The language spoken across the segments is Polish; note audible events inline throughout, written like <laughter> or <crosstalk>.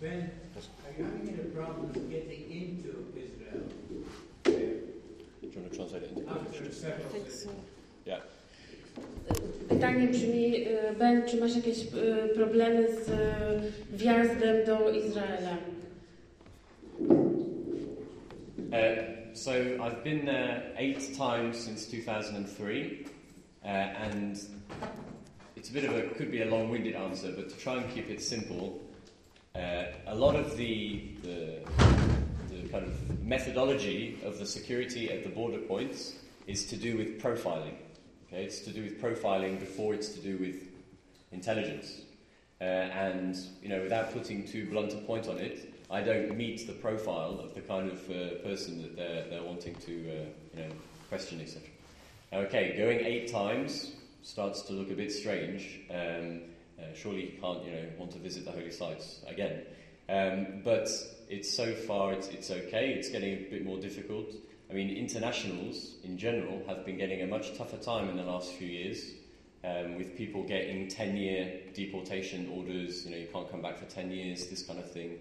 Ben, are you having any problems getting into Israel Do you want to translate it into after English? so. Yeah. Pytanie brzmi, Ben, czy masz jakieś y, problemy z y, wjazdem do Izraela? Uh, so I've been there eight times since 2003, uh, and it's a bit of a could be a long-winded answer, but to try and keep it simple, uh, a lot of the, the the kind of methodology of the security at the border points is to do with profiling. Okay, it's to do with profiling before it's to do with intelligence. Uh, and you know, without putting too blunt a point on it, I don't meet the profile of the kind of uh, person that they're, they're wanting to uh, you know question, etc. Okay, going eight times starts to look a bit strange. Um, uh, surely you can't you know want to visit the holy sites again. Um, but it's so far it's, it's okay. It's getting a bit more difficult. I mean, internationals in general have been getting a much tougher time in the last few years um, with people getting 10 year deportation orders, you know, you can't come back for 10 years, this kind of thing,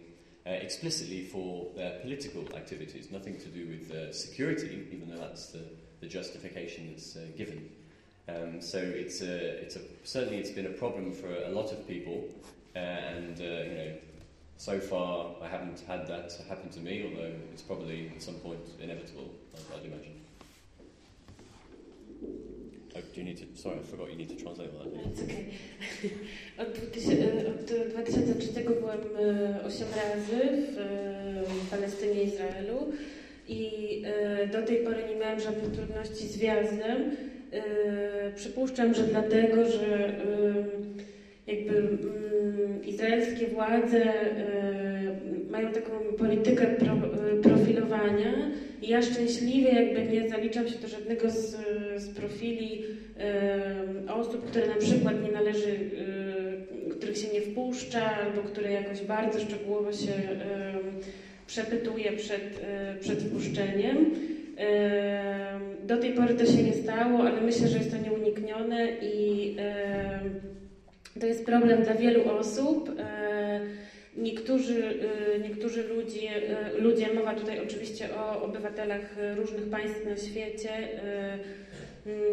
uh, explicitly for their political activities, nothing to do with uh, security, even though that's the, the justification that's uh, given. Um, so it's a, it's a, certainly it's been a problem for a lot of people, uh, and uh, you know, so far I haven't had that happen to me, although it's probably at some point inevitable, I'd, I'd imagine. Oh, do you need to? Sorry, I forgot you need to translate that. It's okay. <laughs> Od, od 2003 byłem e, 8 razy w Palestynie i Izraelu i do tej pory nie miałam żadnych trudności z wjazdem. E, Przypuszczam, że dlatego, że e, jakby mm, izraelskie władze mają taką politykę pro, profilowania i ja szczęśliwie jakby nie zaliczam się do żadnego z, z profili osób, które na przykład nie należy, których się nie wpuszcza albo które jakoś bardzo szczegółowo się przepytuje przed, przed wpuszczeniem. Do tej pory to się nie stało, ale myślę, że jest to nieuniknione i to jest problem dla wielu osób. E, Niektórzy, e, niektórzy ludzie, e, ludzie, mowa tutaj oczywiście o obywatelach różnych państw na świecie,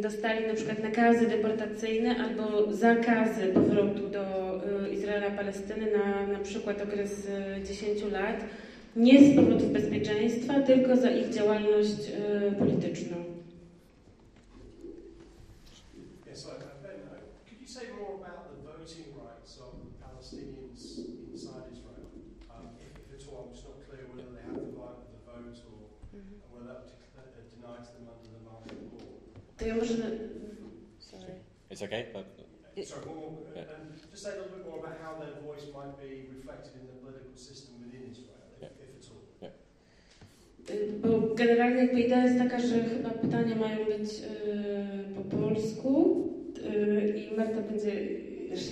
dostali na przykład nakazy deportacyjne albo zakazy powrotu do Izraela, Palestyny na na przykład okres e, 10 lat. Nie z powodów bezpieczeństwa, tylko za ich działalność e, polityczną. Yes, I could you say more about the voting rights of Palestinians inside Israel? Um, if, if at all, I'm just not clear whether they have the right of the vote or and whether that partic- uh, denies them under the martial law. To ja może... Sorry. It's okay. But, Sorry, one more. uh, Yeah. And just say a little bit more about how their voice might be reflected in the political system within Israel, if, Yeah. if at all. Y, Bo generalnie jakby idea jest taka, że chyba pytania mają być y, po polsku y, i Marta będzie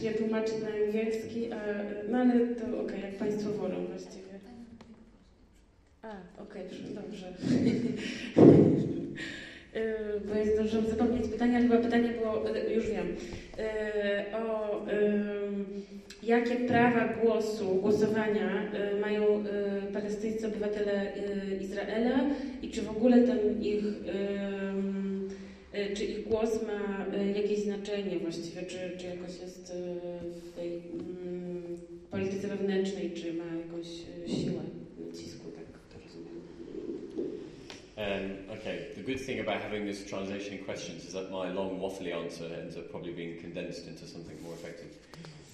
je tłumaczyć na angielski, a, no ale to okej, jak Państwo wolą właściwie. A, okej, okay, dobrze. <laughs> <laughs> Y, Bo ja zdążyłam zapomnieć pytania, chyba pytanie było, y, już wiem, y, o jakie prawa głosu, głosowania mają palestyńscy obywatele Izraela i czy w ogóle ten ich, czy ich głos ma jakieś znaczenie właściwie, czy, czy jakoś jest w tej mm, polityce wewnętrznej, czy ma jakąś siłę Um, okay, the good thing about having this translation in questions is that my long waffly answer ends up probably being condensed into something more effective.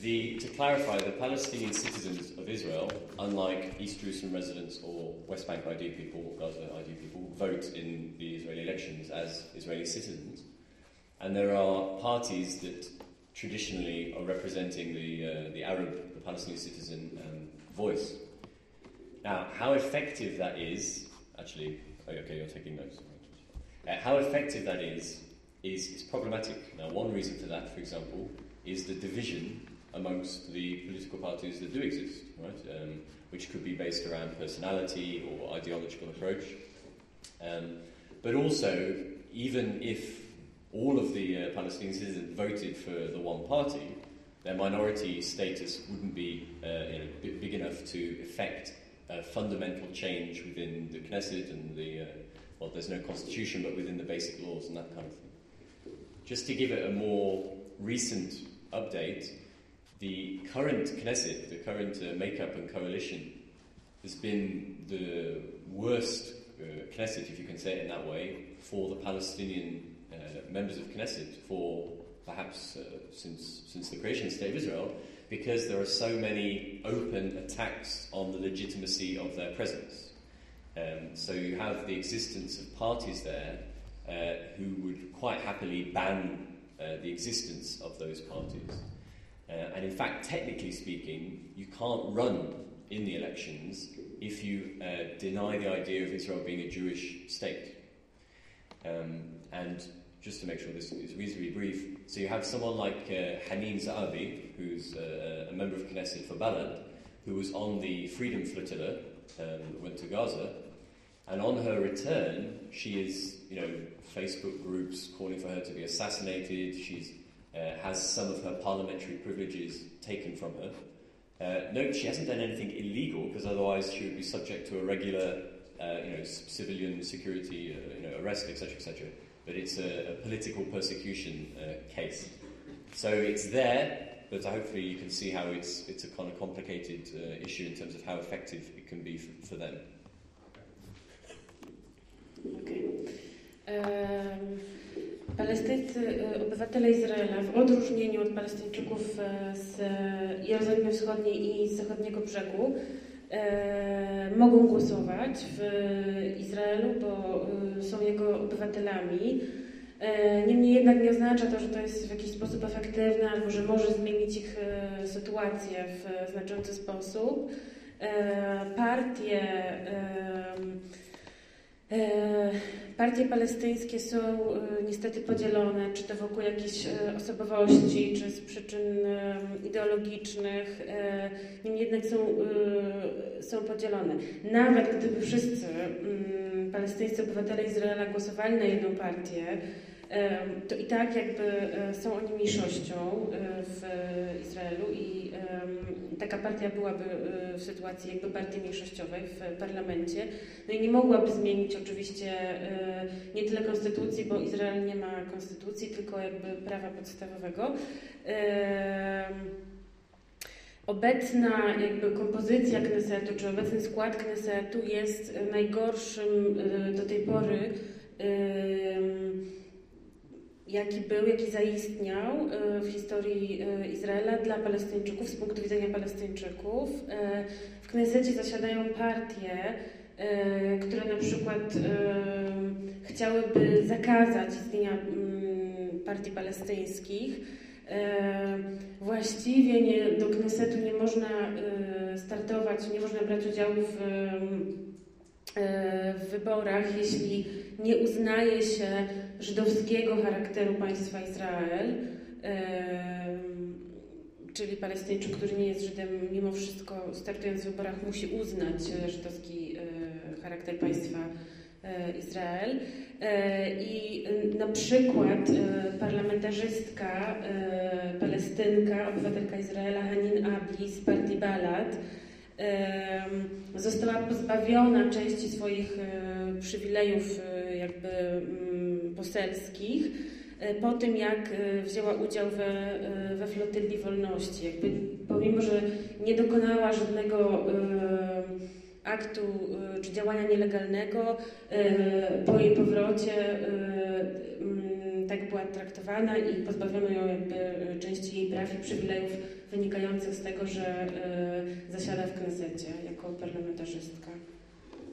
The, to clarify, the Palestinian citizens of Israel, unlike East Jerusalem residents or West Bank ID people or Gaza ID people, vote in the Israeli elections as Israeli citizens. And there are parties that traditionally are representing the, uh, the Arab, the Palestinian citizen um, voice. Now, how effective that is, actually, oh, okay, you're taking notes. Uh, how effective that is, is, is problematic. Now, one reason for that, for example, is the division amongst the political parties that do exist, right? Um, which could be based around personality or ideological approach. Um, but also, even if all of the uh, Palestinian citizens voted for the one party, their minority status wouldn't be uh, you know, big, enough to effect fundamental change within the Knesset and the, uh, well, there's no constitution, but within the basic laws and that kind of thing. Just to give it a more recent update, the current Knesset, the current uh, makeup and coalition, has been the worst uh, Knesset, if you can say it in that way, for the Palestinian uh, members of Knesset for perhaps uh, since, since the creation of the state of Israel, because there are so many open attacks on the legitimacy of their presence. Um, so you have the existence of parties there uh, who would quite happily ban uh, the existence of those parties. Uh, and in fact, technically speaking, you can't run in the elections if you uh, deny the idea of Israel being a Jewish state. Um, and just to make sure this is reasonably brief, so you have someone like uh, Hanin Zaabi, who's uh, a member of Knesset for Balad, who was on the Freedom Flotilla um, went to Gaza, and on her return, she is, you know, Facebook groups calling for her to be assassinated. She's uh, has some of her parliamentary privileges taken from her. Uh, note she hasn't done anything illegal because otherwise she would be subject to a regular, uh, you know, civilian security, uh, you know, arrest, etc., etc. But it's a, a political persecution uh, case. So it's there, but hopefully you can see how it's it's a kind of complicated uh, issue in terms of how effective it can be for, for them. Okay. Palestyńcy, e, obywatele Izraela, w odróżnieniu od Palestyńczyków e, z Jerozolimy Wschodniej i z zachodniego brzegu, e, mogą głosować w Izraelu, bo są jego obywatelami. Niemniej jednak nie oznacza to, że to jest w jakiś sposób efektywne albo że może zmienić ich sytuację w znaczący sposób. Partie E, partie palestyńskie są e, niestety podzielone, czy to wokół jakichś e, osobowości, czy z przyczyn ideologicznych, niemniej jednak są, są podzielone. Nawet gdyby wszyscy mm, palestyńscy obywatele Izraela głosowali na jedną partię, to i tak jakby e, są oni mniejszością e, w Izraelu i taka partia byłaby e, w sytuacji jakby partii mniejszościowej w parlamencie. No i nie mogłaby zmienić oczywiście nie tyle konstytucji, bo Izrael nie ma konstytucji, tylko jakby prawa podstawowego. Obecna jakby kompozycja Knesetu, czy obecny skład Knesetu jest najgorszym do tej pory jaki był, jaki zaistniał e, w historii e, Izraela dla Palestyńczyków, z punktu widzenia Palestyńczyków. E, w Knesecie zasiadają partie, które na przykład chciałyby zakazać istnienia mm, partii palestyńskich. Właściwie nie, do Knesetu nie można startować, nie można brać udziału w, w wyborach, jeśli nie uznaje się żydowskiego charakteru państwa Izrael, czyli Palestyńczyk, który nie jest Żydem, mimo wszystko startując w wyborach musi uznać e, żydowski e, charakter państwa e, Izrael. I na przykład parlamentarzystka palestynka, obywatelka Izraela Hanin Abdi z partii Balad została pozbawiona części swoich przywilejów jakby mm, poselskich e, po tym, jak e, wzięła udział we, e, we wolności. Jakby, pomimo, że nie dokonała żadnego aktu czy działania nielegalnego, po jej powrocie tak była traktowana i pozbawiono ją jakby części jej praw i przywilejów wynikających z tego, że zasiada w Knesecie jako parlamentarzystka.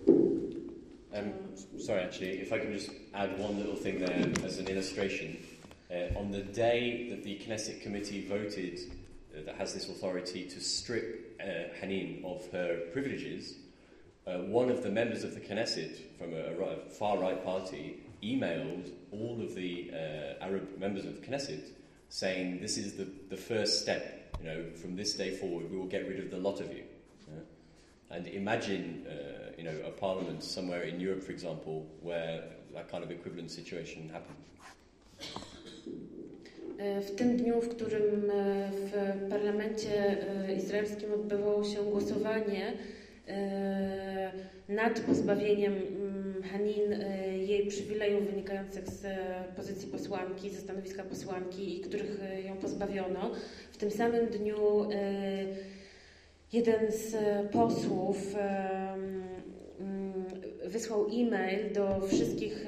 Um, sorry, actually, if I can just add one little thing there as an illustration. Uh, on the day that the Knesset committee voted, uh, that has this authority to strip uh, Hanin of her privileges, uh, one of the members of the Knesset from a, a far right party emailed all of the uh, Arab members of Knesset saying, This is the, the first step. You know, from this day forward, we will get rid of the lot of you. And imagine, uh, you know, a parliament somewhere in Europe, for example, where that kind of equivalent situation happened. W tym dniu, w którym w parlamencie izraelskim odbywało się głosowanie nad pozbawieniem mm, Hanin jej przywilejów wynikających z pozycji posłanki, ze stanowiska posłanki i których ją pozbawiono. W tym samym dniu jeden z posłów wysłał e-mail do wszystkich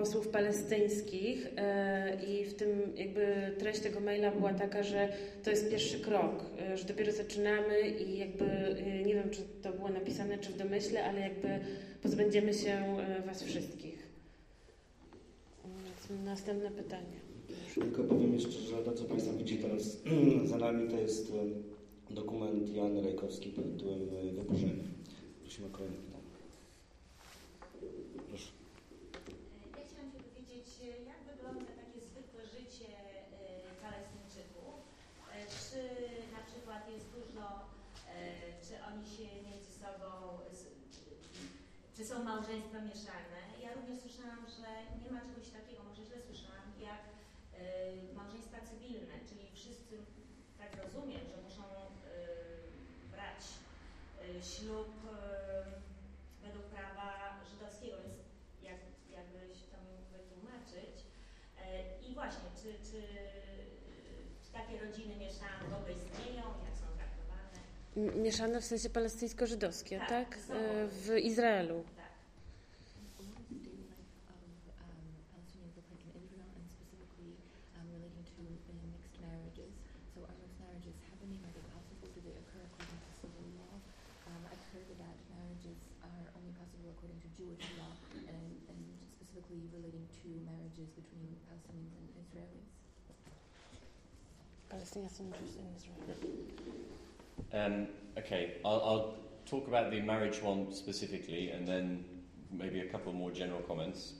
posłów palestyńskich e, i w tym jakby treść tego maila była taka, że to jest pierwszy krok, e, że dopiero zaczynamy i jakby e, nie wiem, czy to było napisane, czy w domyśle, ale jakby pozbędziemy się was wszystkich. Następne pytanie. Tylko powiem jeszcze, że to, co Państwo widzicie teraz <clears throat> za nami, to jest dokument Jan Rejkowski pod tytułem Wyburzenie. Prosimy o kolejny pytanie. są małżeństwa mieszane. Ja również słyszałam, że nie ma czegoś takiego, może źle słyszałam, jak y, małżeństwa cywilne, czyli wszyscy, tak rozumiem, że muszą y, brać y, ślub według prawa żydowskiego, więc jak, jakbyś to mi wytłumaczyć. I właśnie, czy, czy, czy takie rodziny mieszane w ogóle istnieją, jak są traktowane? Mieszane w sensie palestyńsko-żydowskie, tak? tak? W Izraelu. Palestinians interested in Israel. Um, okay, I'll, I'll talk about the marriage one specifically and then maybe a couple more general comments.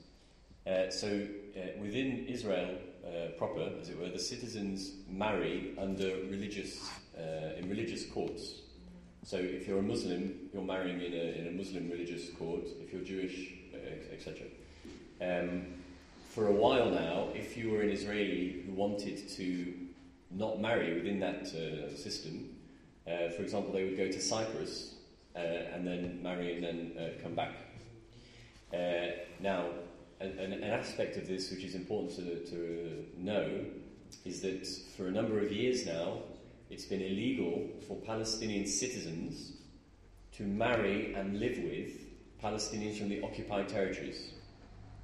Uh, so, uh, within Israel uh, proper, as it were, the citizens marry under religious, uh, in religious courts. So, if you're a Muslim, you're marrying in a, in a Muslim religious court. If you're Jewish, uh, etc. Um, for a while now, if you were an Israeli who wanted to not marry within that uh, system, uh, for example, they would go to Cyprus uh, and then marry and then uh, come back. Uh, now, an, an, aspect of this which is important to, to know is that for a number of years now, it's been illegal for Palestinian citizens to marry and live with Palestinians from the occupied territories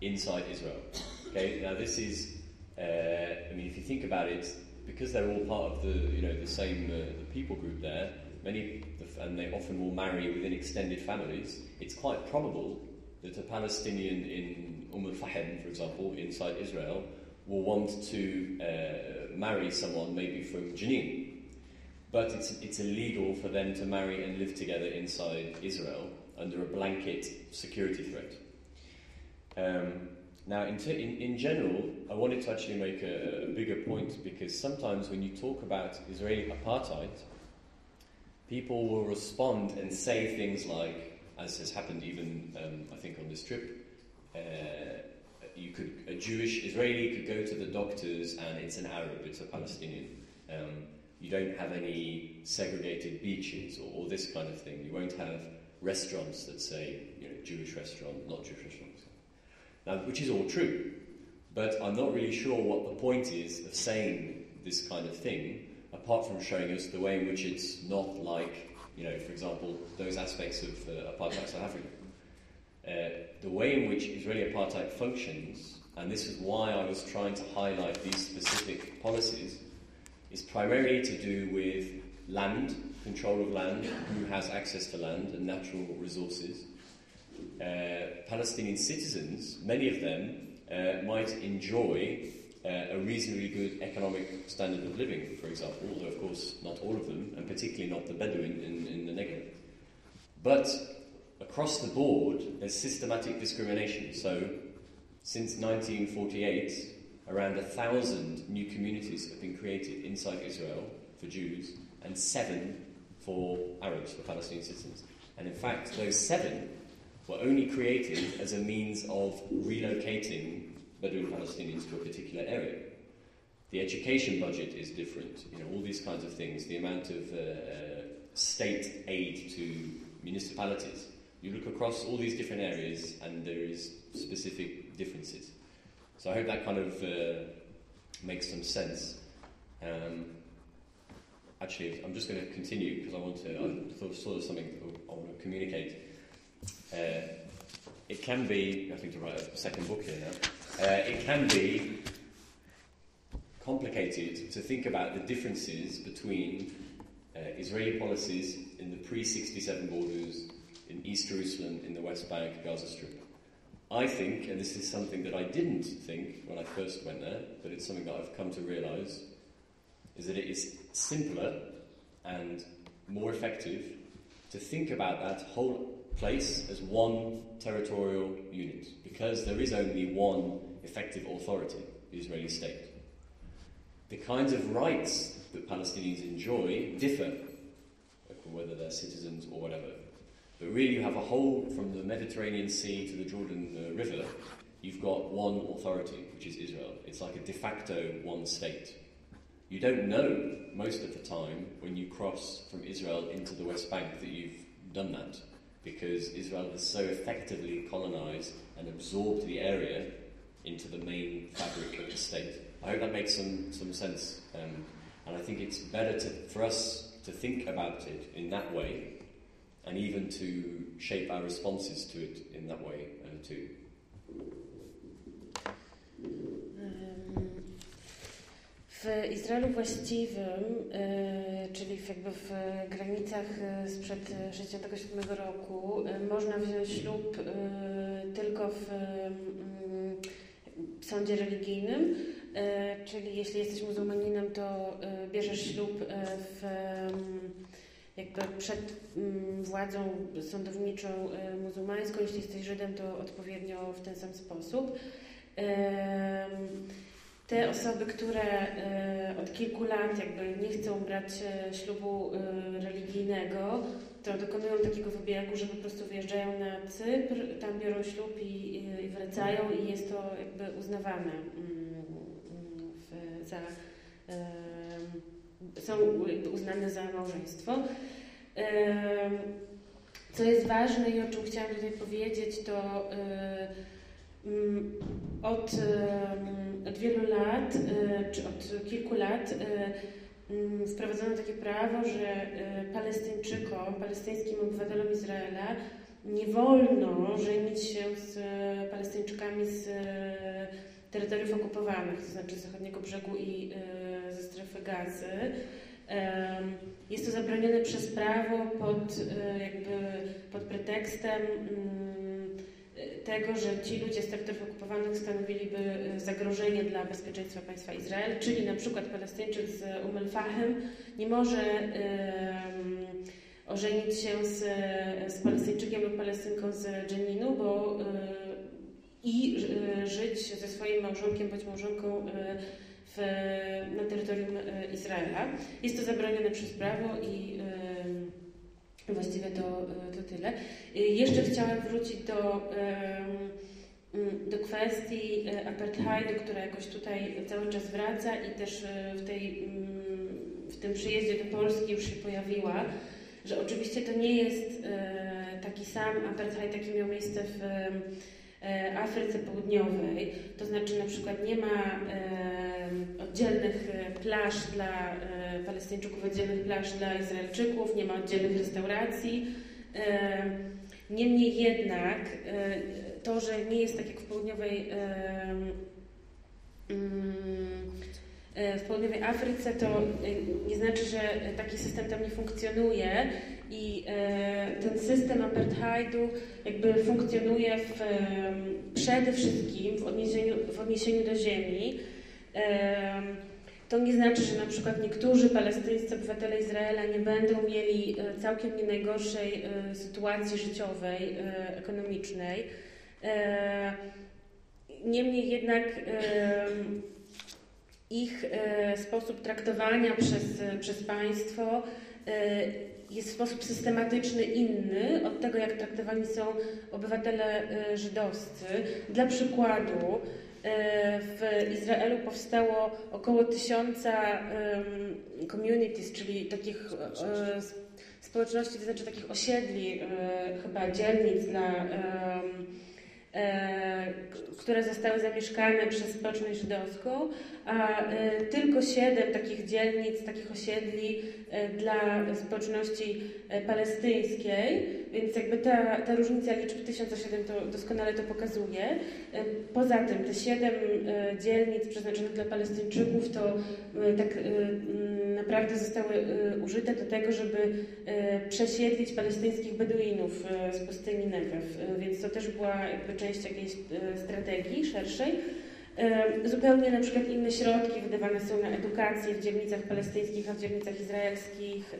inside Israel. Okay, now this is, uh, I mean, if you think about it, because they're all part of the you know the same uh, the people group there, many and they often will marry within extended families. It's quite probable that a Palestinian in Umm al-Fahm, for example, inside Israel, will want to uh, marry someone maybe from Jenin, but it's it's illegal for them to marry and live together inside Israel under a blanket security threat. Um, now, in, in, in, general, I wanted to actually make a, a, bigger point because sometimes when you talk about Israeli apartheid, people will respond and say things like, as has happened even, um, I think, on this trip, uh, you could a Jewish Israeli could go to the doctors and it's an Arab, it's a Palestinian. Um, you don't have any segregated beaches or, or, this kind of thing. You won't have restaurants that say, you know, Jewish restaurant, not Jewish restaurant. Now, which is all true, but I'm not really sure what the point is of saying this kind of thing, apart from showing us the way in which it's not like, you know, for example, those aspects of uh, apartheid South Africa. Uh, the way in which Israeli apartheid functions, and this is why I was trying to highlight these specific policies, is primarily to do with land, control of land, who has access to land and natural resources, uh, Palestinian citizens, many of them, uh, might enjoy uh, a reasonably good economic standard of living, for example, although of course not all of them, and particularly not the Bedouin in, in the Negev. But across the board, there's systematic discrimination. So, since 1948, around a thousand new communities have been created inside Israel for Jews, and seven for Arabs, for Palestinian citizens. And in fact, those seven were only created as a means of relocating Bedouin Palestinians to a particular area. the education budget is different. You know, all these kinds of things. The amount of uh, uh, state aid to municipalities. You look across all these different areas, and there is specific differences. So I hope that kind of uh, makes some sense. Um, actually, I'm just going to continue because I want to. I thought saw something I want to communicate. Uh, it can be. I think to write a second book here now. Uh, it can be complicated to think about the differences between uh, Israeli policies in the pre-67 borders in East Jerusalem, in the West Bank, Gaza Strip. I think, and this is something that I didn't think when I first went there, but it's something that I've come to realise, is that it is simpler and more effective to think about that whole place as one territorial unit, because there is only one effective authority, the Israeli state. The kinds of rights that Palestinians enjoy differ, whether they're citizens or whatever. But really, you have a whole from the Mediterranean Sea to the Jordan uh, River, you've got one authority, which is Israel. It's like a de facto one state. You don't know most of the time when you cross from Israel into the West Bank that you've done that because Israel has so effectively colonized and absorbed the area into the main fabric of the state. I hope that makes some, some sense. Um, and I think it's better to, for us to think about it in that way and even to shape our responses to it in that way uh, too. W Izraelu właściwym, e, czyli jakby w granicach e, sprzed 1967 roku, e, można wziąć ślub tylko w mm, sądzie religijnym, czyli jeśli jesteś muzułmaninem, to bierzesz ślub w, jakby przed mm, władzą sądowniczą muzułmańską, jeśli jesteś Żydem, to odpowiednio w ten sam sposób te osoby, które e, od kilku lat jakby nie chcą brać e, ślubu e, religijnego, to dokonują takiego wybiegu, że po prostu wyjeżdżają na Cypr, tam biorą ślub i, i wracają i jest to jakby uznawane mm, w, za, są uznane za małżeństwo. Co jest ważne i o czym chciałam tutaj powiedzieć, to od, od wielu lat, e, czy od kilku lat e, mm, wprowadzono takie prawo, że e, Palestyńczykom, palestyńskim obywatelom Izraela nie wolno żenić się z Palestyńczykami z terytoriów okupowanych, to znaczy z zachodniego brzegu i ze strefy gazy. Jest to zabronione przez prawo pod, jakby pod pretekstem mm, tego, że ci ludzie z terytoriów okupowanych stanowiliby e, zagrożenie dla bezpieczeństwa państwa Izrael, czyli na przykład Palestyńczyk z Umm al-Fahem nie może ożenić się z, z Palestyńczykiem lub Palestynką z Dżeninu, bo um, i um, żyć ze swoim małżonkiem bądź małżonką w, na terytorium Izraela. Jest to zabronione przez prawo i Właściwie to, e, to tyle. E, jeszcze chciałam wrócić do, mm, do kwestii e, apartheidu, która jakoś tutaj cały czas wraca i też w, tej, mm, w tym przyjeździe do Polski już się pojawiła, że oczywiście to nie jest taki sam apartheid, jaki miał miejsce w E, Afryce Południowej, to znaczy na przykład nie ma oddzielnych e, plaż dla e, Palestyńczyków, oddzielnych plaż dla Izraelczyków, nie ma oddzielnych restauracji. Niemniej jednak to, że nie jest tak jak w południowej mm, w południowej Afryce, to nie znaczy, że taki system tam nie funkcjonuje i e, ten system apartheidu jakby funkcjonuje w, przede wszystkim w odniesieniu, w odniesieniu do ziemi. To nie znaczy, że na przykład niektórzy palestyńscy obywatele Izraela nie będą mieli e, całkiem nie najgorszej e, sytuacji życiowej, ekonomicznej. Niemniej jednak ich sposób traktowania przez, przez państwo jest w sposób systematyczny inny od tego, jak traktowani są obywatele e, żydowscy. Dla przykładu, E, w Izraelu powstało około tysiąca communities, czyli takich e, społeczności, to znaczy takich osiedli, e, chyba dzielnic dla E, które zostały zamieszkane przez społeczność żydowską, a e, tylko siedem takich dzielnic, takich osiedli e, dla społeczności palestyńskiej, więc jakby ta, ta różnica liczby 1007 to doskonale to pokazuje. Poza tym te siedem dzielnic przeznaczonych dla Palestyńczyków to tak naprawdę zostały użyte do tego, żeby przesiedlić palestyńskich Beduinów z pustyni Negev, więc to też była jakby część jakiejś e, strategii szerszej. E, zupełnie na przykład inne środki wydawane są na edukację w dzielnicach palestyńskich, a w dzielnicach izraelskich.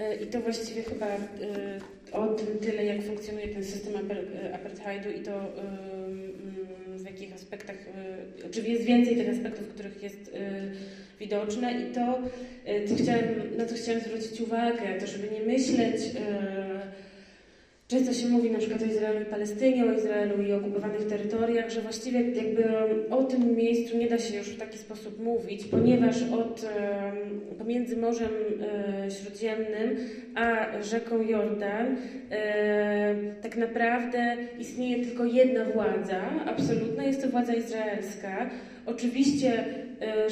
E, I to właściwie chyba o tym tyle, jak funkcjonuje ten system apartheidu i to mm, w jakich aspektach, czy jest więcej tych aspektów, których jest widoczne i to, chciałem, na co chciałem zwrócić uwagę, to żeby nie myśleć Często się mówi na przykład o Izraelu i Palestynie, o Izraelu i okupowanych terytoriach, że właściwie jakby o tym miejscu nie da się już w taki sposób mówić, ponieważ od, pomiędzy Morzem e, Śródziemnym a rzeką Jordan e, tak naprawdę istnieje tylko jedna władza absolutna, jest to władza izraelska. Oczywiście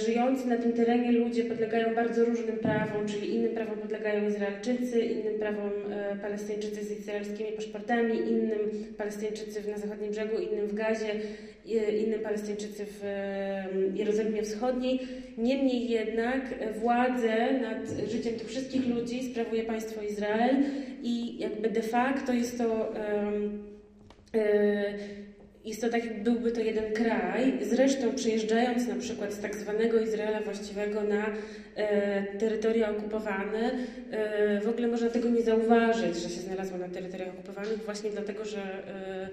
żyjący na tym terenie ludzie podlegają bardzo różnym prawom, czyli innym prawom podlegają Izraelczycy, innym prawom e, Palestyńczycy z izraelskimi paszportami, innym Palestyńczycy na zachodnim brzegu, innym w Gazie, innym Palestyńczycy w Jerozolimie Wschodniej. Niemniej jednak władzę nad życiem tych wszystkich ludzi sprawuje państwo Izrael i jakby de facto jest to um, jest to tak, jak byłby to jeden kraj. Zresztą przyjeżdżając na przykład z tak zwanego Izraela właściwego na e, terytoria okupowane, e, w ogóle można tego nie zauważyć, że się znalazło na terytoriach okupowanych, właśnie dlatego, że e,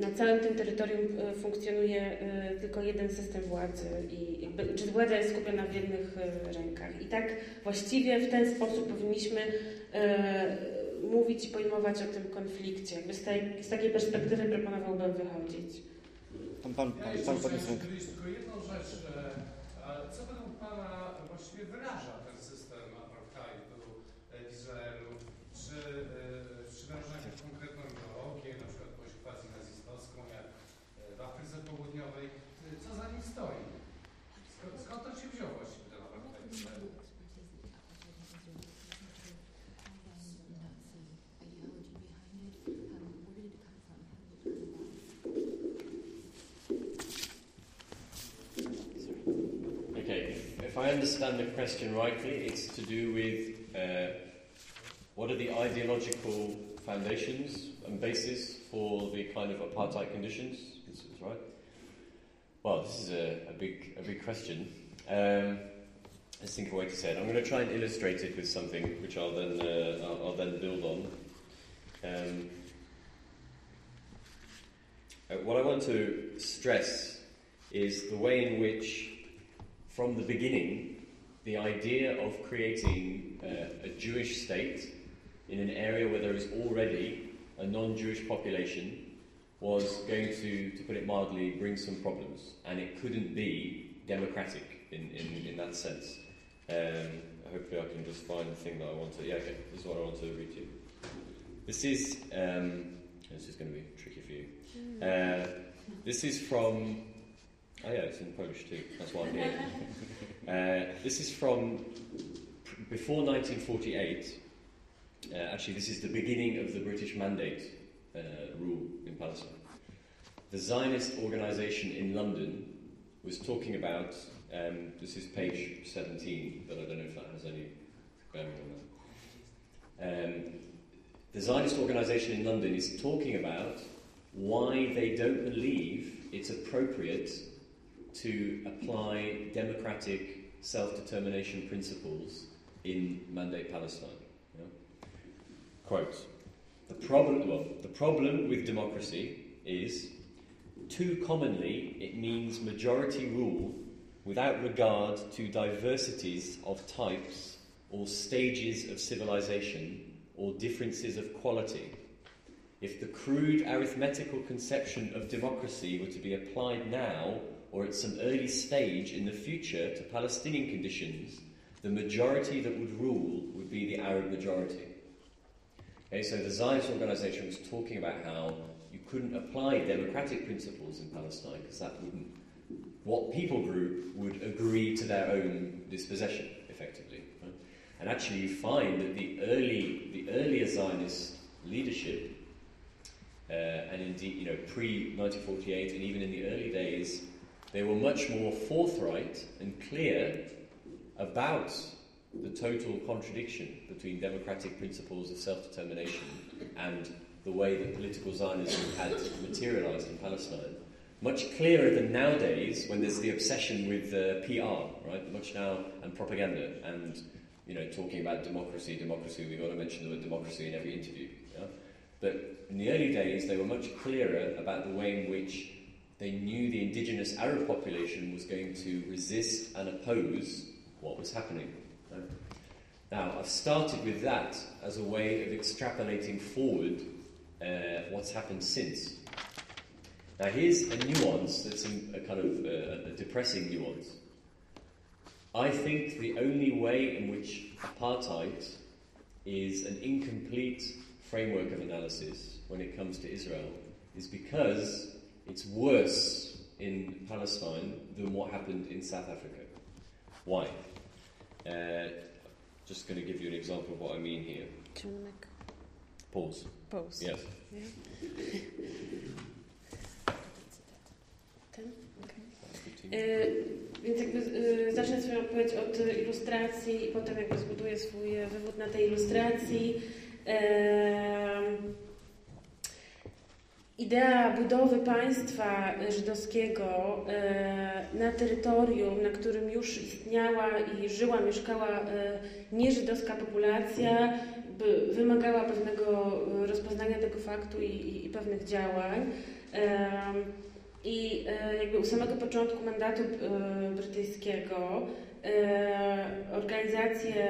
na całym tym terytorium e, funkcjonuje e, tylko jeden system władzy i jakby, czy władza jest skupiona w jednych e, rękach. I tak właściwie w ten sposób powinniśmy mówić i pojmować o tym konflikcie. Jakby z, tej, z takiej perspektywy proponowałbym wychodzić. Pan, pan, pan, pan, pan, pan, tylko jedną rzecz. E, co według Pana właściwie wyraża ten system I understand the question rightly, it's to do with uh, what are the ideological foundations and basis for the kind of apartheid conditions? Is right? Well, this is a, a big, a big question. Um, let's think of a way to say it. I'm going to try and illustrate it with something which I'll then, uh, I'll, I'll, then build on. Um, uh, what I want to stress is the way in which from the beginning, the idea of creating uh, a Jewish state in an area where there is already a non Jewish population was going to, to put it mildly, bring some problems. And it couldn't be democratic in, in, in that sense. Um, hopefully, I can just find the thing that I want to. Yeah, okay, this is what I want to read to you. This is. Um, this is going to be tricky for you. Uh, this is from Oh yeah, it's in Polish too. That's why I'm here. uh, this is from before 1948. Uh, actually, this is the beginning of the British Mandate uh, rule in Palestine. The Zionist organisation in London was talking about. Um, this is page 17, but I don't know if that has any bearing on that. Um, the Zionist organisation in London is talking about why they don't believe it's appropriate to apply democratic self determination principles in Mandate Palestine. Yeah? Quote the problem, well, the problem with democracy is too commonly it means majority rule without regard to diversities of types or stages of civilization or differences of quality. if the crude arithmetical conception of democracy were to be applied now or at some early stage in the future to Palestinian conditions, the majority that would rule would be the Arab majority. Okay, so the Zionist organization was talking about how you couldn't apply democratic principles in Palestine because that wouldn't, what people group would agree to their own dispossession, effectively. Right? And actually, you find that the early, the earlier Zionist leadership, uh, and indeed, you know, pre 1948 and even in the early days, they were much more forthright and clear about the total contradiction between democratic principles of self determination and the way that political Zionism had materialized in Palestine. Much clearer than nowadays when there's the obsession with uh, PR, right? Much now, and propaganda, and you know, talking about democracy, democracy, we've got to mention the word democracy in every interview. Yeah? But in the early days, they were much clearer about the way in which they knew the indigenous Arab population was going to resist and oppose what was happening. Now, I've started with that as a way of extrapolating forward uh, what's happened since. Now, here's a nuance that's a, kind of uh, a depressing nuance. I think the only way in which apartheid is an incomplete framework of analysis when it comes to Israel is because it's worse in Palestine than what happened in South Africa. Why? Uh, just going to give you an example of what I mean here. Ciągnek. Pause. Pause. Yes. <laughs> Ten? E, więc jakby e, zacznę swoją odpowiedź od ilustracji i potem jakby zbuduję swój wywód na tej ilustracji. E, idea budowy państwa żydowskiego e, na terytorium, na którym już istniała i żyła, mieszkała e, nieżydowska populacja, wymagała pewnego rozpoznania tego faktu i, i, i pewnych działań. E, I jakby u samego początku mandatu brytyjskiego organizacje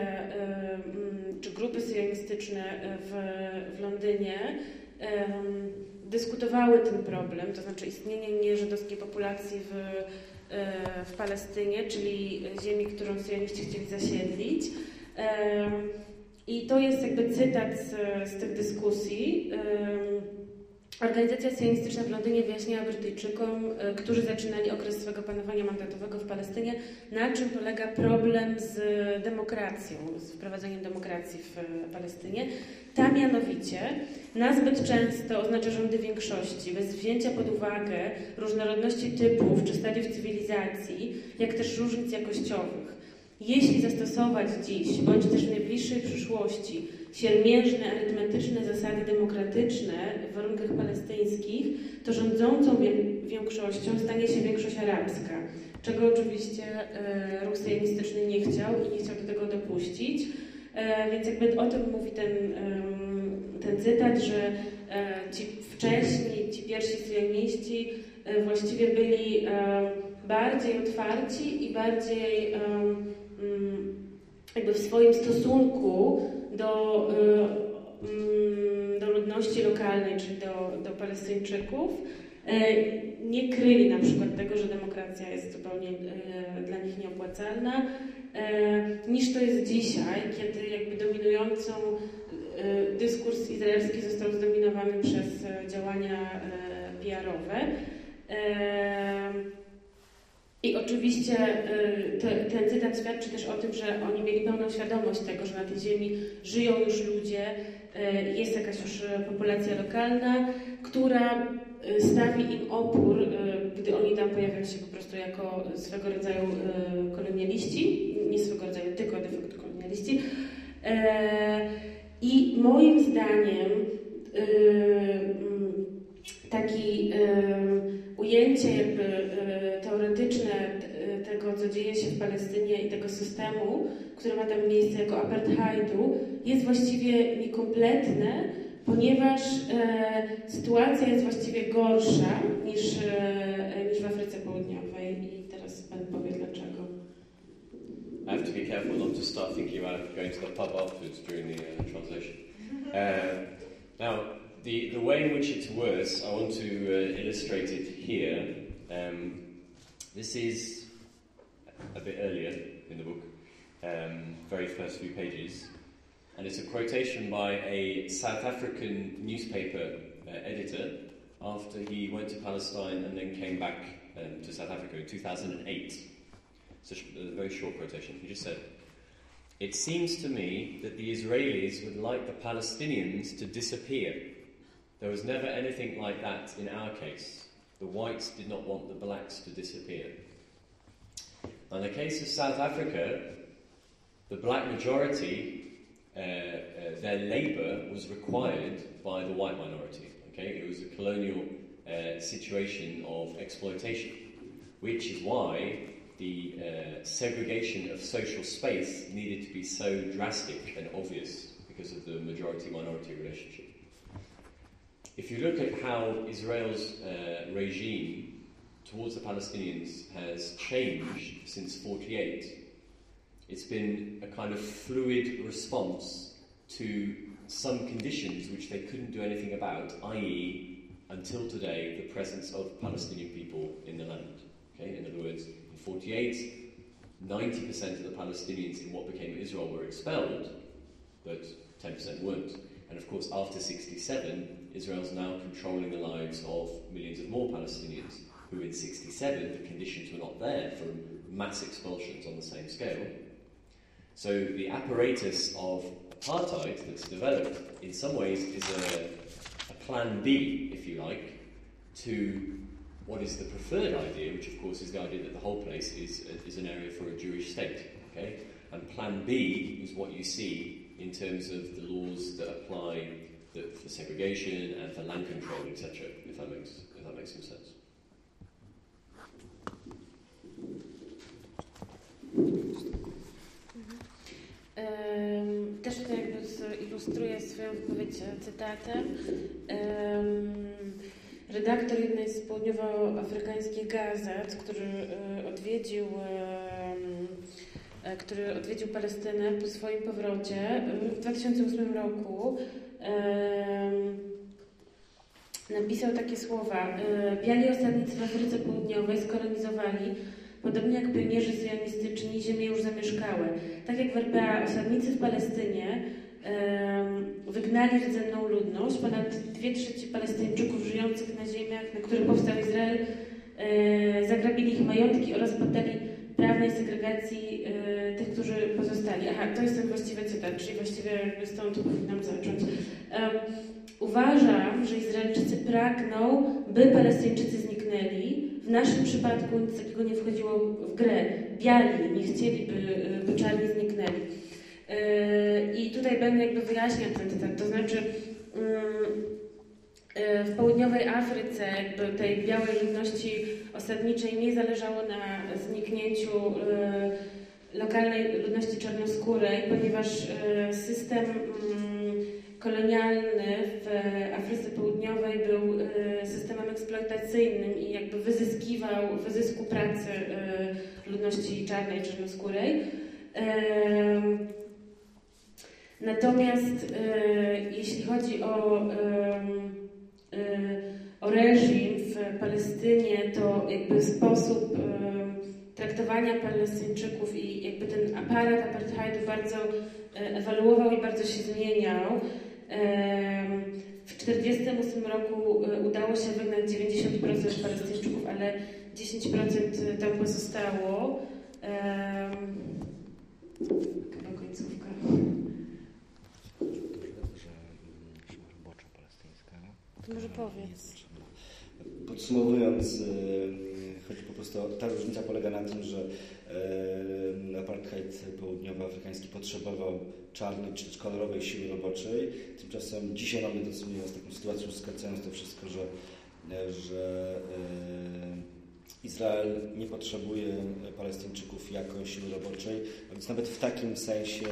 czy grupy sionistyczne w, w Londynie dyskutowały ten problem, to znaczy istnienie nieżydowskiej populacji w, w Palestynie, czyli ziemi, którą syjoniści chcieli zasiedlić. I to jest jakby cytat z, z tych dyskusji. Organizacja sionistyczna w Londynie wyjaśniła Brytyjczykom, którzy zaczynali okres swego panowania mandatowego w Palestynie, na czym polega problem z demokracją, z wprowadzeniem demokracji w Palestynie. Ta mianowicie nazbyt często oznacza rządy większości, bez wzięcia pod uwagę różnorodności typów czy stadiów cywilizacji, jak też różnic jakościowych. Jeśli zastosować dziś, bądź też w najbliższej przyszłości, siermiężne, arytmetyczne zasady demokratyczne w warunkach palestyńskich, to rządzącą większością stanie się większość arabska, czego oczywiście e, ruch sionistyczny nie chciał i nie chciał do tego dopuścić. E, więc jakby o tym mówi ten, ten cytat, że e, ci wcześni, ci pierwsi syjoniści e, właściwie byli bardziej otwarci i bardziej mm, jakby w swoim stosunku do, mm, do ludności lokalnej, czyli do, do Palestyńczyków, nie kryli na przykład tego, że demokracja jest zupełnie dla nich nieopłacalna, niż to jest dzisiaj, kiedy jakby dominującą dyskurs izraelski został zdominowany przez działania PR-owe. I oczywiście te, ten cytat świadczy też o tym, że oni mieli pełną świadomość tego, że na tej ziemi żyją już ludzie, jest jakaś już populacja lokalna, która stawi im opór, gdy oni tam pojawiają się po prostu jako swego rodzaju kolonialiści, nie swego rodzaju, tylko de facto kolonialiści. I moim zdaniem taki ujęcie jakby teoretyczne tego, co dzieje się w Palestynie i tego systemu, który ma tam miejsce jako apartheidu, jest właściwie niekompletne, ponieważ e, sytuacja jest właściwie gorsza niż, e, niż w Afryce Południowej i teraz Pan powie dlaczego. I have to be careful not to start thinking about going to the pub afterwards during the uh, translation. <laughs> Uh, now, the, the way in which it's worse, I want to uh, illustrate it here. Um, this is a bit earlier in the book, um, very first few pages, and it's a quotation by a South African newspaper uh, editor after he went to Palestine and then came back um, to South Africa in 2008. It's a, a very short quotation. He just said, It seems to me that the Israelis would like the Palestinians to disappear. There was never anything like that in our case. The whites did not want the blacks to disappear. In the case of South Africa, the black majority, uh, uh, their labour was required by the white minority. Okay, it was a colonial uh, situation of exploitation, which is why the uh, segregation of social space needed to be so drastic and obvious because of the majority-minority relationship. If you look at how Israel's uh, regime towards the Palestinians has changed since 48, it's been a kind of fluid response to some conditions which they couldn't do anything about, i.e., until today, the presence of Palestinian people in the land. Okay? In other words, in 48, 90% of the Palestinians in what became Israel were expelled, but 10% weren't. And of course, after 67, Israel's now controlling the lives of millions of more Palestinians, who in 67, the conditions were not there for mass expulsions on the same scale. So the apparatus of apartheid that's developed, in some ways, is a, a plan B, if you like, to what is the preferred idea, which of course is the idea that the whole place is, is an area for a Jewish state. Okay? And plan B is what you see in terms of the laws that apply for segregation and for land control, etc. If that makes if that makes some sense. Em, Też to jakby ilustruję swoją wypowiedź cytatem. Em, Redaktor jednej z południowoafrykańskich gazet, który e, odwiedził, e, który odwiedził Palestynę po swoim powrocie e, w 2008 roku, napisał takie słowa. e, Biali osadnicy w Afryce Południowej skolonizowali Podobnie jak pionierzy syjonistyczni, ziemię już zamieszkałe. Tak jak w RPA osadnicy w Palestynie wygnali rdzenną ludność, ponad dwie trzecie Palestyńczyków żyjących na ziemiach, na których powstał Izrael, e, zagrabili ich majątki oraz poddali prawnej segregacji e, tych, którzy pozostali. Aha, to jest ten właściwy cytat, czyli właściwie jakby stąd powinnam zacząć. Em, Uważam, że Izraelczycy pragną, by Palestyńczycy zniknęli. W naszym przypadku nic takiego nie wchodziło w grę. Biali nie chcieli, by, by czarni zniknęli. Yy, I tutaj będę jakby wyjaśniał ten cytat, to znaczy yy, w południowej Afryce jakby tej białej ludności osadniczej nie zależało na zniknięciu yy, lokalnej ludności czarnoskórej, ponieważ yy, system yy, kolonialny w Afryce Południowej był e, systemem eksploatacyjnym i jakby wyzyskiwał wyzysku pracy e, ludności czarnej, czarnoskórej. E, Natomiast jeśli chodzi o reżim w Palestynie, to jakby sposób traktowania Palestyńczyków i jakby ten aparat apartheidu bardzo ewaluował i bardzo się zmieniał. W 1948 roku udało się wygnać 90% Palestyńczyków, ale 10% tam pozostało. Chyba końcówka. Może powiedz. Podsumowując, chodzi po prostu, ta różnica polega na tym, że apartheid południowoafrykański potrzebował czarnej czy kolorowej siły roboczej. Tymczasem dzisiaj mamy do czynienia z taką sytuacją, skracając to wszystko, że, że Izrael nie potrzebuje Palestyńczyków jako siły roboczej, a więc nawet w takim sensie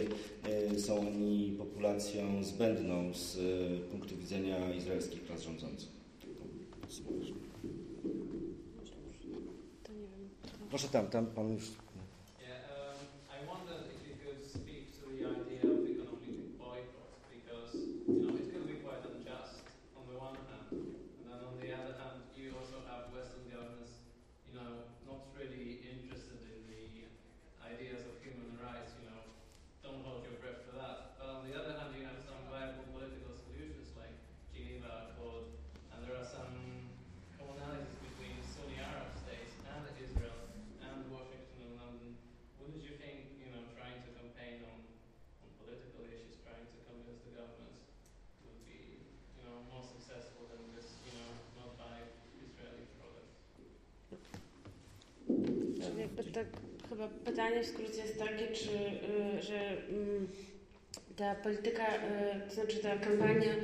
są oni populacją zbędną z punktu widzenia izraelskich klas rządzących. Proszę tam, tam pan już tak chyba pytanie w skrócie jest takie, czy, y, że mm, ta polityka, y, to znaczy ta kampania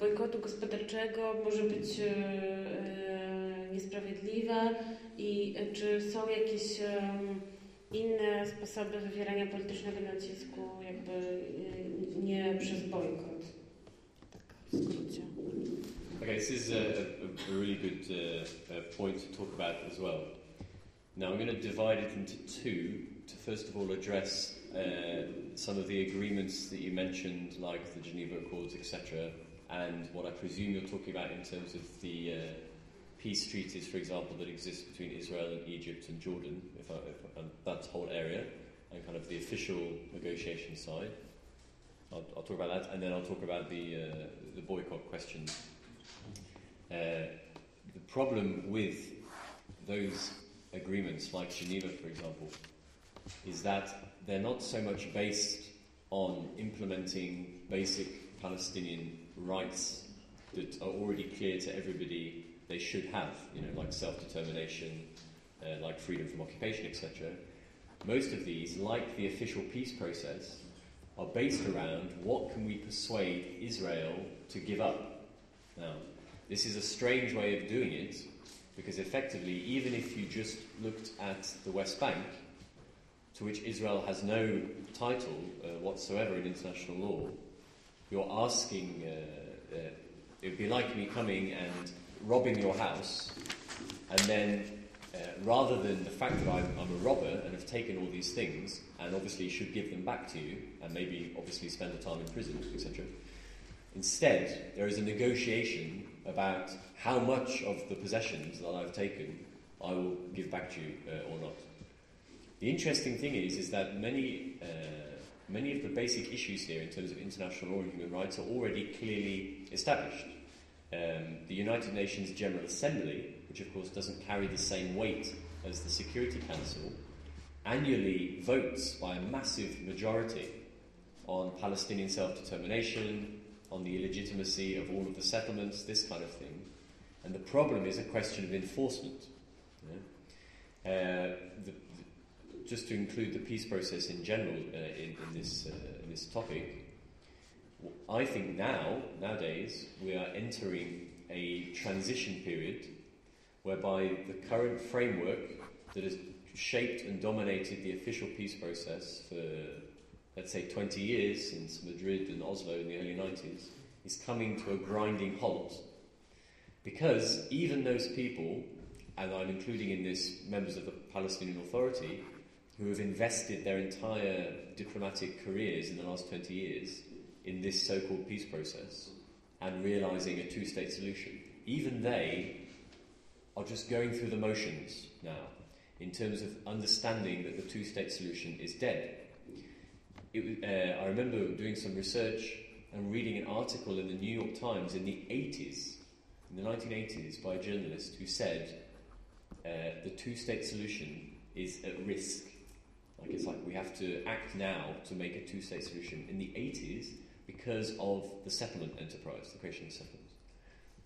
bojkotu gospodarczego może być y, niesprawiedliwa i czy są jakieś inne sposoby wywierania politycznego nacisku, jakby nie przez bojkot. Tak w skrócie. Okay, this is a, a really good uh, uh, point to talk about as well. Now, I'm going to divide it into two to first of all address uh, some of the agreements that you mentioned, like the Geneva Accords, etc., and what I presume you're talking about in terms of the uh, peace treaties, for example, that exist between Israel and Egypt and Jordan, if, I, if and that whole area, and kind of the official negotiation side. I'll, I'll talk about that, and then I'll talk about the, uh, the boycott question uh, the problem with those agreements, like Geneva, for example, is that they're not so much based on implementing basic Palestinian rights that are already clear to everybody they should have, you know, like self determination, uh, like freedom from occupation, etc. Most of these, like the official peace process, are based around what can we persuade Israel to give up. Now, this is a strange way of doing it because effectively, even if you just looked at the West Bank, to which Israel has no title uh, whatsoever in international law, you're asking, uh, uh, it would be like me coming and robbing your house, and then uh, rather than the fact that I'm, I'm a robber and have taken all these things, and obviously should give them back to you, and maybe obviously spend the time in prison, etc. Instead, there is a negotiation about how much of the possessions that I've taken I will give back to you uh, or not. The interesting thing is, is that many, uh, many of the basic issues here in terms of international law and human rights are already clearly established. Um, the United Nations General Assembly, which of course doesn't carry the same weight as the Security Council, annually votes by a massive majority on Palestinian self determination, on the illegitimacy of all of the settlements, this kind of thing. And the problem is a question of enforcement. Uh, the, the, just to include the peace process in general uh, in, in, this, uh, in this topic, I think now, nowadays, we are entering a transition period whereby the current framework that has shaped and dominated the official peace process for let's say 20 years since Madrid and Oslo in the early 90s, is coming to a grinding halt. Because even those people, and I'm including in this members of the Palestinian Authority, who have invested their entire diplomatic careers in the last 20 years in this so called peace process and realizing a two state solution, even they are just going through the motions now in terms of understanding that the two state solution is dead it, uh, I remember doing some research and reading an article in the New York Times in the 80s, in the 1980s, by a journalist who said uh, the two state solution is at risk. Like it's like we have to act now to make a two state solution in the 80s because of the settlement enterprise, the creation of settlements.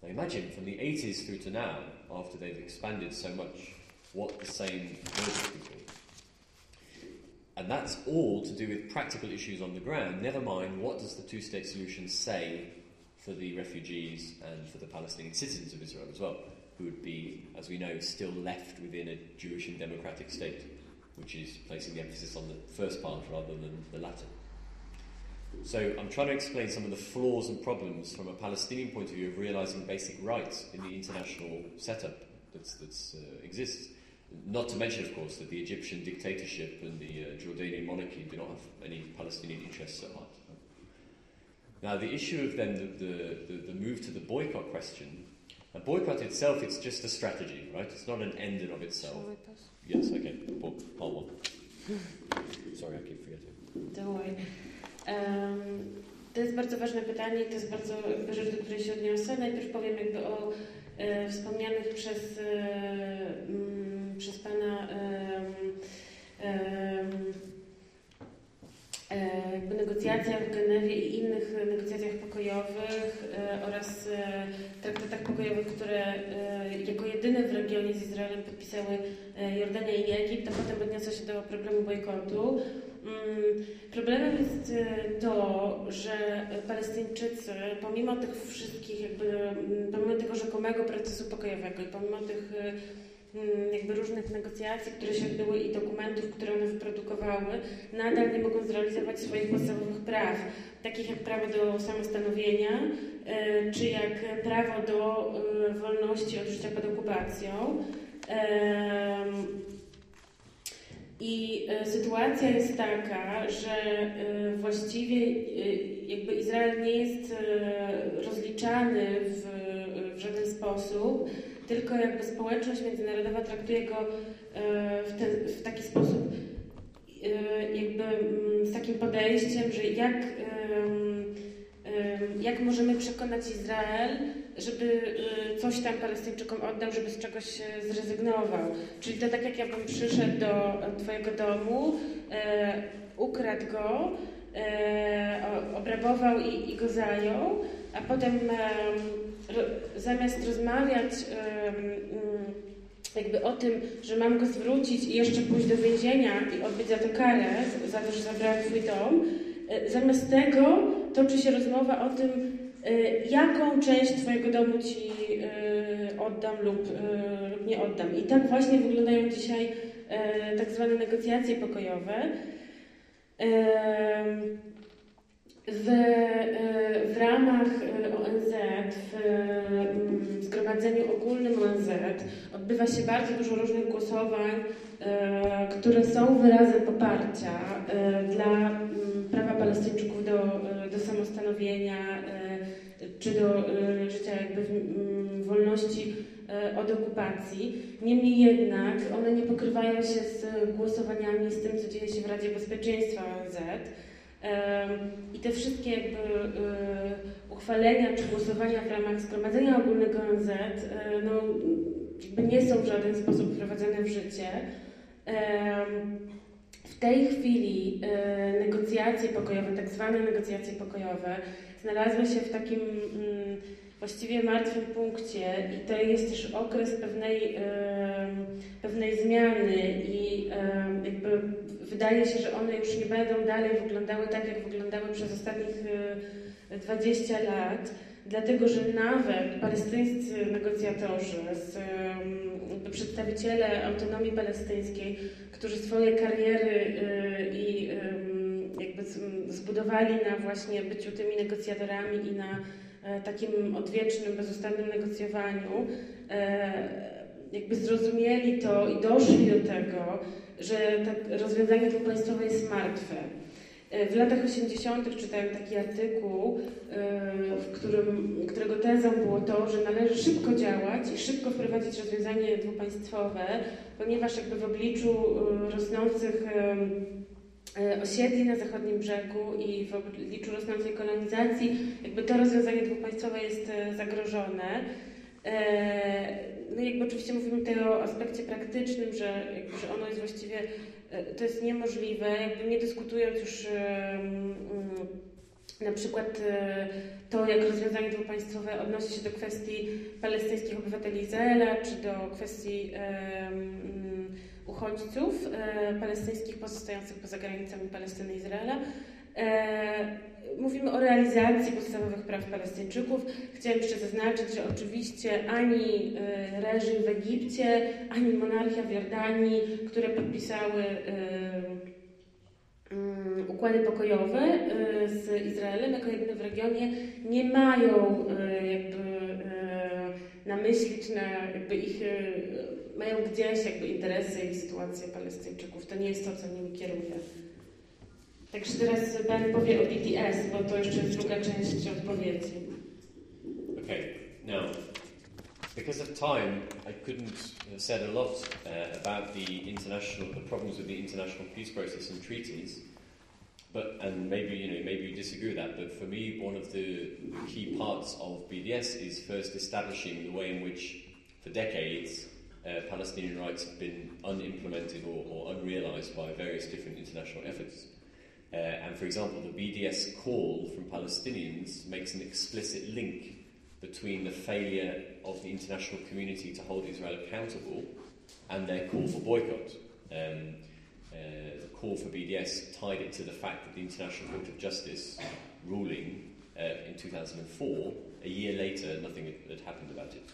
Now imagine from the 80s through to now, after they've expanded so much, what the same verdict would be. And that's all to do with practical issues on the ground, never mind what does the two state solution say for the refugees and for the Palestinian citizens of Israel as well, who would be, as we know, still left within a Jewish and democratic state, which is placing the emphasis on the first part rather than the latter. So I'm trying to explain some of the flaws and problems from a Palestinian point of view of realizing basic rights in the international setup that uh, exists. Not to mention, of course, that the Egyptian dictatorship and the uh, Jordanian monarchy do not have any Palestinian interests at heart. Now, the issue of then the, the, the, the move to the boycott question, a boycott itself, it's just a strategy, right? It's not an end in of itself. Yes, okay, part one. <laughs> Sorry, I keep forgetting. Don't worry. Um, to jest bardzo ważne pytanie i to jest bardzo rzecz, do której się odniosę. Najpierw powiem jakby o wspomnianych przez, e, m, przez Pana e, jakby negocjacjach w Genewie i innych negocjacjach pokojowych e, oraz e, traktatach pokojowych, które e, jako jedyne w regionie z Izraelem podpisały e, Jordania i Egipt, a potem odniosła się do problemu bojkotu. Mm, problemem jest e, to, że Palestyńczycy, pomimo tych wszystkich, jakby, mm, pomimo tego rzekomego procesu pokojowego i pomimo tych e, mm, jakby różnych negocjacji, które się odbyły i dokumentów, które one wyprodukowały, nadal nie mogą zrealizować swoich podstawowych praw, takich jak prawo do samostanowienia, e, czy jak prawo do wolności od życia pod okupacją. I e, sytuacja jest taka, że e, właściwie e, jakby Izrael nie jest rozliczany w, w żaden sposób, tylko jakby społeczność międzynarodowa traktuje go w, w taki sposób, jakby mm, z takim podejściem, że jak, jak możemy przekonać Izrael, żeby y, coś tam Palestyńczykom oddał, żeby z czegoś zrezygnował. Czyli to tak jak ja bym przyszedł do Twojego domu, e, ukradł go, e, obrabował i, i, go zajął, a potem zamiast rozmawiać jakby o tym, że mam go zwrócić i jeszcze pójść do więzienia i odbyć za to karę, za to, że zabrałem Twój dom, zamiast tego toczy się rozmowa o tym, Y, jaką część Twojego domu Ci y, oddam lub, y, lub nie oddam. I tak właśnie wyglądają dzisiaj tak zwane negocjacje pokojowe. W, w ramach ONZ, w mm, Zgromadzeniu Ogólnym ONZ odbywa się bardzo dużo różnych głosowań, które są wyrazem poparcia dla mm, prawa Palestyńczyków do, do samostanowienia, czy do y, życia jakby mm, wolności y, od okupacji. Niemniej jednak one nie pokrywają się z głosowaniami, z tym, co dzieje się w Radzie Bezpieczeństwa ONZ. I te wszystkie jakby y, uchwalenia czy głosowania w ramach Zgromadzenia Ogólnego ONZ no, jakby nie są w żaden sposób wprowadzane w życie. W tej chwili negocjacje pokojowe, tak zwane negocjacje pokojowe, znalazły się w takim mm, właściwie martwym punkcie i to jest też okres pewnej, pewnej zmiany i jakby wydaje się, że one już nie będą dalej wyglądały tak, jak wyglądały przez ostatnich 20 lat, dlatego że nawet palestyńscy negocjatorzy, z, przedstawiciele autonomii palestyńskiej, którzy swoje kariery y, i jakby zbudowali na właśnie byciu tymi negocjatorami i na e, takim odwiecznym, bezustannym negocjowaniu, e, jakby zrozumieli to i doszli do tego, że rozwiązanie dwupaństwowe jest martwe. E, w latach 80. czytałem taki artykuł, w którym, którego tezą było to, że należy szybko działać i szybko wprowadzić rozwiązanie dwupaństwowe, ponieważ jakby w obliczu rosnących E, osiedli na zachodnim brzegu i w obliczu rosnącej kolonizacji, jakby to rozwiązanie dwupaństwowe jest e, zagrożone. E, no jakby oczywiście mówimy tutaj o aspekcie praktycznym, że, jakby, że ono jest właściwie, to jest niemożliwe, jakby nie dyskutując już na przykład to, jak rozwiązanie dwupaństwowe odnosi się do kwestii palestyńskich obywateli Izraela, czy do kwestii uchodźców e, palestyńskich pozostających poza granicami Palestyny i Izraela. E, mówimy o realizacji podstawowych praw Palestyńczyków. Chciałam jeszcze zaznaczyć, że oczywiście ani e, reżim w Egipcie, ani monarchia w Jordanii, które podpisały mm, układy pokojowe z Izraelem jako jedyne w regionie, nie mają jakby na myśli, czy na jakby ich mają gdzieś jakby interesy i sytuację Palestyńczyków. To nie jest to, co nimi kieruje. Także teraz Ben powie o BTS, bo to jeszcze jest druga część odpowiedzi. Okay, now, because of time, I couldn't have said a lot uh, about the international, the problems with the international peace process and treaties. But and maybe you know maybe you disagree with that, but for me one of the, key parts of BDS is first establishing the way in which, for decades, uh, Palestinian rights have been unimplemented or, or unrealized by various different international efforts. Uh, and for example, the BDS call from Palestinians makes an explicit link between the failure of the international community to hold Israel accountable and their call for boycott. Um, uh, the call for BDS tied it to the fact that the International Court of Justice ruling uh, in 2004, a year later, nothing had, happened about it.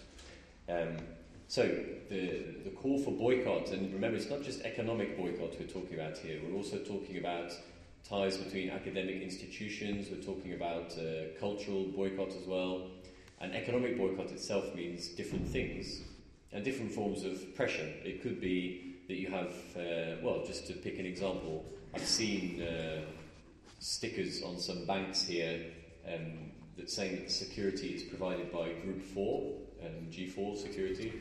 Um, so the, the call for boycott, and remember, it's not just economic boycott we're talking about here. We're also talking about ties between academic institutions. We're talking about uh, cultural boycott as well. And economic boycott itself means different things and different forms of pressure. It could be that you have, uh, well, just to pick an example, I've seen uh, stickers on some banks here um, that saying that the security is provided by Group 4, um, G4 Security.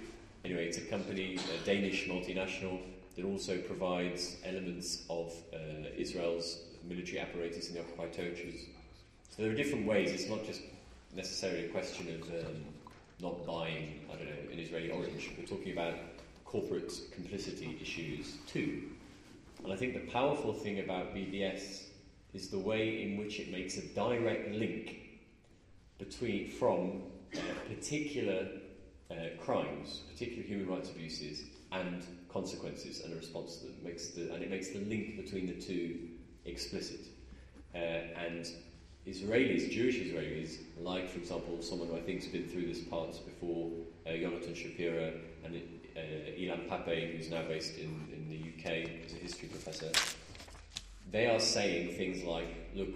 Anyway, it's a company, a Danish multinational, that also provides elements of uh, Israel's military apparatus in the occupied territories. So there are different ways. It's not just necessarily a question of um, not buying, I don't know, an Israeli orange. We're talking about corporate complicity issues too. And I think the powerful thing about BDS is the way in which it makes a direct link between from uh, particular uh, crimes, particular human rights abuses, and consequences and a response to them. Makes the, and it makes the link between the two explicit. Uh, and Israelis, Jewish Israelis, like, for example, someone who I think has been through this part before, uh, Jonathan Shapira, and uh, Ilan Pape, who's now based in, in the UK as a history professor, they are saying things like, look,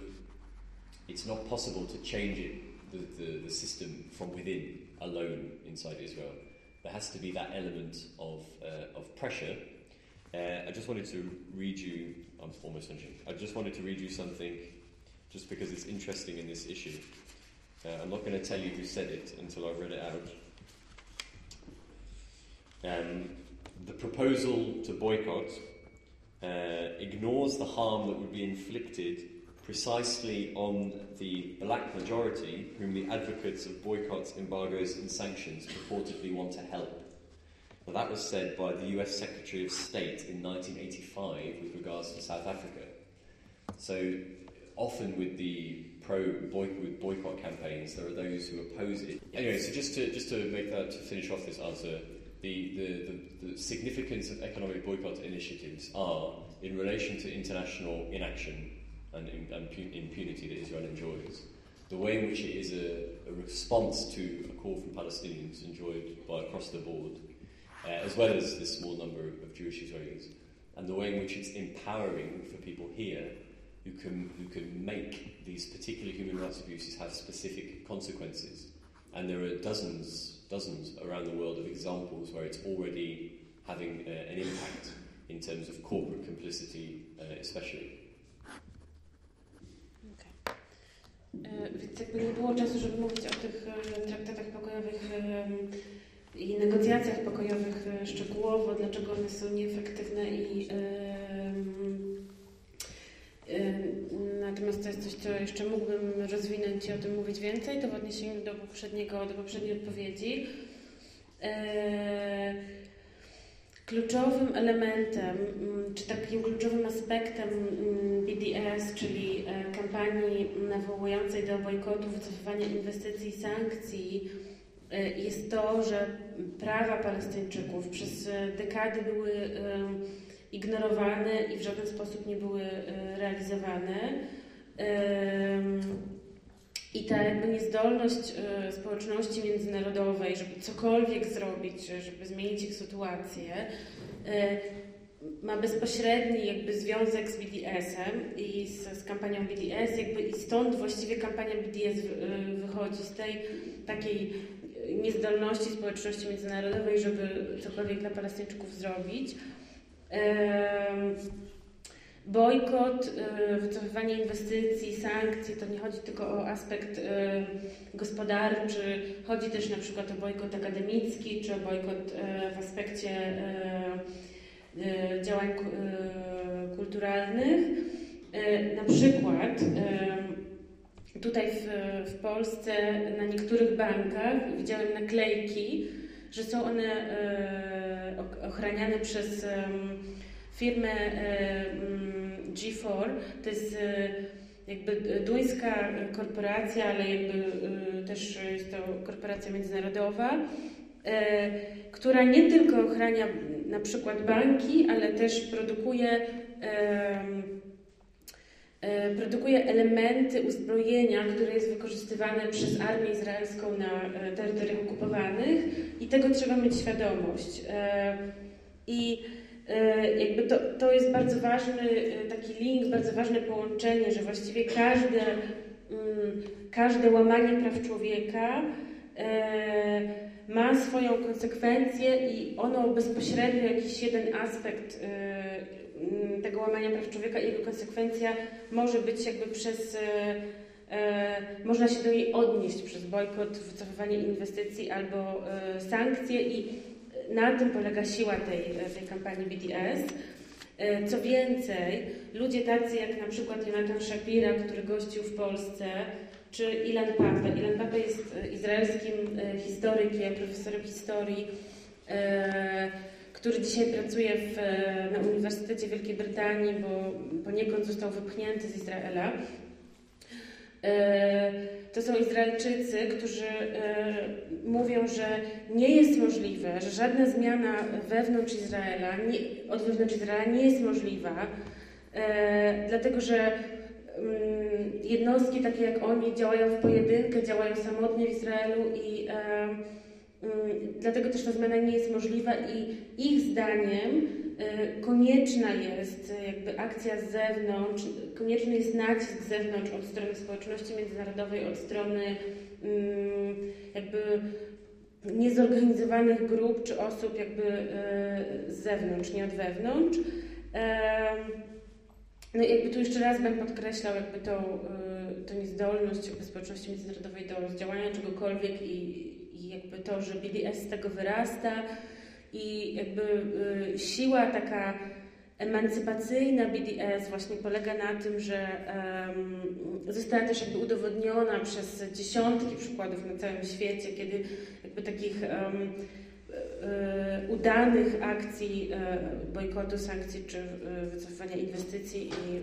it's not possible to change it, the, the, the system from within alone inside Israel. There has to be that element of, uh, of pressure. Uh, I just wanted to read you, I'm almost finishing, I just wanted to read you something just because it's interesting in this issue. Uh, I'm not going to tell you who said it until I've read it out. Um, the proposal to boycott uh, ignores the harm that would be inflicted precisely on the black majority whom the advocates of boycotts, embargoes, and sanctions purportedly want to help. That was said by the US Secretary of State in 1985 with regards to South Africa. So, often with the pro boycott, boycott campaigns, there are those who oppose it. Anyway, so just to just to make that to finish off this answer, the, the, the, the significance of economic boycott initiatives are in relation to international inaction and, and impunity that Israel enjoys. The way in which it is a, a response to a call from Palestinians enjoyed by across the board, uh, as well as this small number of Jewish Israelis, and the way in which it's empowering for people here who can, who can make these particular human rights abuses have specific consequences. And there are dozens, dozens around the world of examples where it's already having uh, an impact in terms of corporate complicity, uh, especially. E, więc jakby nie było czasu, żeby mówić o tych traktatach pokojowych i negocjacjach pokojowych e, szczegółowo, dlaczego one są nieefektywne i Natomiast to jest coś, co jeszcze mógłbym rozwinąć i o tym mówić więcej, to w odniesieniu do poprzedniego, do poprzedniej odpowiedzi. Kluczowym elementem, czy takim kluczowym aspektem BDS, czyli e, kampanii nawołującej do bojkotu, wycofywania inwestycji i sankcji, e, jest to, że prawa Palestyńczyków przez dekady były ignorowane i w żaden sposób nie były realizowane. I ta jakby niezdolność społeczności międzynarodowej, żeby cokolwiek zrobić, żeby zmienić ich sytuację, ma bezpośredni jakby związek z BDS-em i z, z, kampanią BDS, jakby i stąd właściwie kampania BDS wychodzi z tej takiej niezdolności społeczności międzynarodowej, żeby cokolwiek dla Palestyńczyków zrobić. Bojkot, e, wycofywanie inwestycji, sankcje, to nie chodzi tylko o aspekt e, gospodarczy, chodzi też na przykład o bojkot akademicki, czy o bojkot e, w aspekcie działań kulturalnych. Na przykład tutaj w, w Polsce na niektórych bankach widziałem naklejki, że są one ochraniane przez firmę G4. To jest jakby duńska korporacja, ale jakby też jest to korporacja międzynarodowa, która nie tylko ochrania na przykład banki, ale też produkuje produkuje elementy uzbrojenia, które jest wykorzystywane przez armię izraelską na terytoriach okupowanych i tego trzeba mieć świadomość. I E, jakby to, to jest bardzo ważny e, taki link, bardzo ważne połączenie, że właściwie każde, mm, każde łamanie praw człowieka e, ma swoją konsekwencję i ono bezpośrednio jakiś jeden aspekt tego łamania praw człowieka i jego konsekwencja może być jakby przez można się do niej odnieść przez bojkot, wycofywanie inwestycji albo sankcje i na tym polega siła tej, tej kampanii BDS. E, co więcej, ludzie tacy jak na przykład Jonathan Shapira, który gościł w Polsce, czy Ilan Pape. Ilan Pape jest e, izraelskim e, historykiem, profesorem historii, który dzisiaj pracuje w, na Uniwersytecie Wielkiej Brytanii, bo poniekąd został wypchnięty z Izraela. E, to są Izraelczycy, którzy e, mówią, że nie jest możliwe, że żadna zmiana wewnątrz Izraela, nie, od wewnątrz Izraela nie jest możliwa, e, dlatego że mm, jednostki takie jak oni działają w pojedynkę, działają samotnie w Izraelu i dlatego też ta zmiana nie jest możliwa i ich zdaniem Y, konieczna jest y, jakby akcja z zewnątrz, konieczny jest nacisk z zewnątrz od strony społeczności międzynarodowej, od strony mm, jakby niezorganizowanych grup czy osób jakby y, z zewnątrz, nie od wewnątrz. No i jakby tu jeszcze raz bym podkreślał jakby tą, tą niezdolność społeczności międzynarodowej do działania czegokolwiek i, i jakby to, że BDS z tego wyrasta, i jakby y, siła taka emancypacyjna BDS właśnie polega na tym, że um, została też jakby udowodniona przez dziesiątki przykładów na całym świecie, kiedy jakby takich um, udanych akcji y, bojkotu, sankcji czy y, wycofywania inwestycji, i,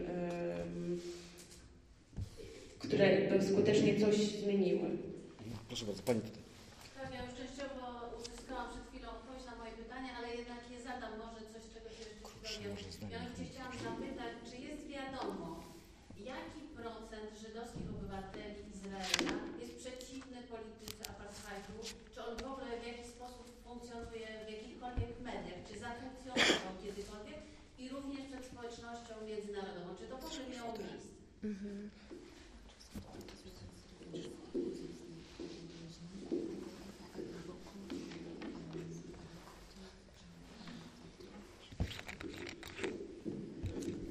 które skutecznie coś zmieniły. Proszę bardzo, Pani tutaj. Mianowicie chciałam zapytać, czy jest wiadomo, jaki procent żydowskich obywateli Izraela jest przeciwny polityce apartheidu, czy on w ogóle w jakiś sposób funkcjonuje w jakichkolwiek mediach, czy zafunkcjonował kiedykolwiek i również przed społecznością międzynarodową, czy to w ogóle miało miejsce? Mhm.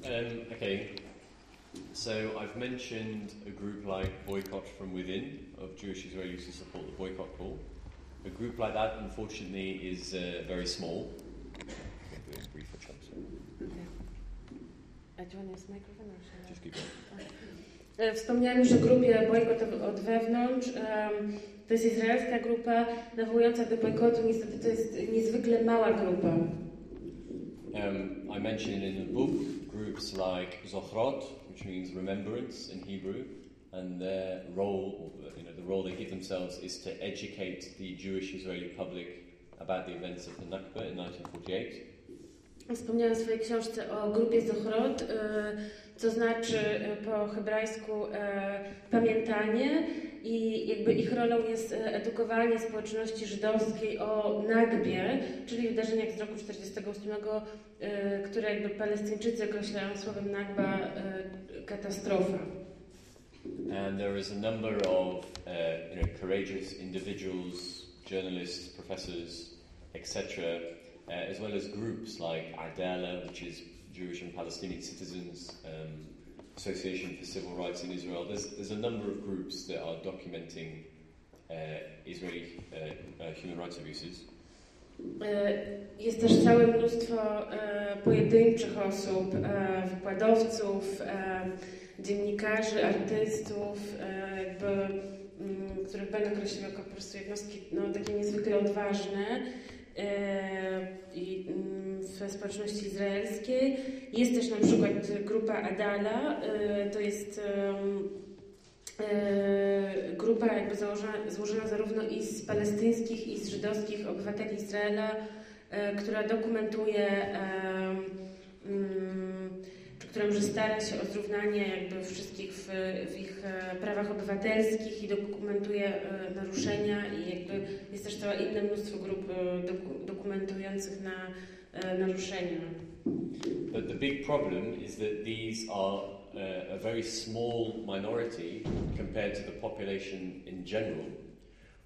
Um, okay, so I've mentioned a group like Boycott from Within of Jewish Israelis who support the boycott call. A group like that, unfortunately, is uh, very small. E, wspomniałem już o grupie Bojkot od wewnątrz. To jest izraelska grupa nawołująca do bojkotu. Niestety to jest niezwykle mała grupa. Um, I mentioned in the book groups like Zochrot, which means remembrance in Hebrew, and their role, you know, the role they give themselves is to educate the Jewish Israeli public about the events of the Nakba in 1948. Wspomniałam w swojej książce o grupie Zochrot, co znaczy po hebrajsku pamiętanie i jakby ich rolą jest edukowanie społeczności żydowskiej o Nagbie, czyli wydarzeniach z roku 1948, które jakby Palestyńczycy określają słowem Nagba katastrofa. And there is a number of uh, you know, courageous individuals, journalists, professors, etc., uh, as well as groups like Ardela, which is Jewish and Palestinian Citizens um, Association for Civil Rights in Israel. There's, there's a number of groups that are documenting uh, Israeli uh, uh, human rights abuses. Jest też całe mnóstwo pojedynczych osób, wykładowców, dziennikarzy, artystów, jakby, mm, których będę określił jako po prostu jednostki no, takie niezwykle odważne, w społeczności izraelskiej. Jest też na przykład grupa Adala, to jest grupa jakby założona, złożona zarówno i z palestyńskich i z żydowskich obywateli Izraela, która dokumentuje która że stara się o zrównanie jakby wszystkich w, w, ich e, prawach obywatelskich i dokumentuje e, naruszenia i jakby jest też całe inne mnóstwo grup e, doku, dokumentujących na naruszenia. But the big problem is that these are a very small minority compared to the population in general,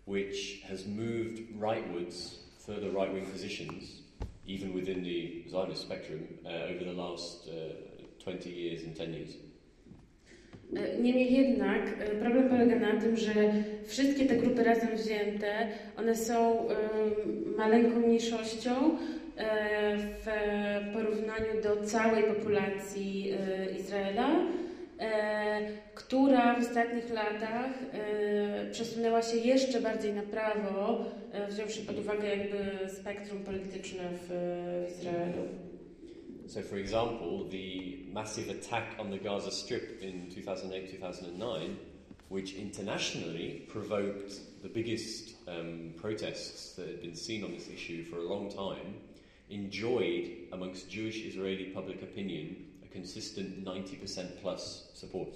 which has moved rightwards, further right-wing positions, even within the Zionist spectrum, uh, over the last uh, 20 years and 10 years. E, niemniej jednak e, problem polega na tym, że wszystkie te grupy razem wzięte, one są maleńką mniejszością e, w porównaniu do całej populacji Izraela, która w ostatnich latach przesunęła się jeszcze bardziej na prawo, wziąwszy pod uwagę jakby spektrum polityczne w Izraelu. So, for example, the massive attack on the Gaza Strip in 2008 2009, which internationally provoked the biggest um, protests that had been seen on this issue for a long time, enjoyed amongst Jewish Israeli public opinion a consistent 90% plus support.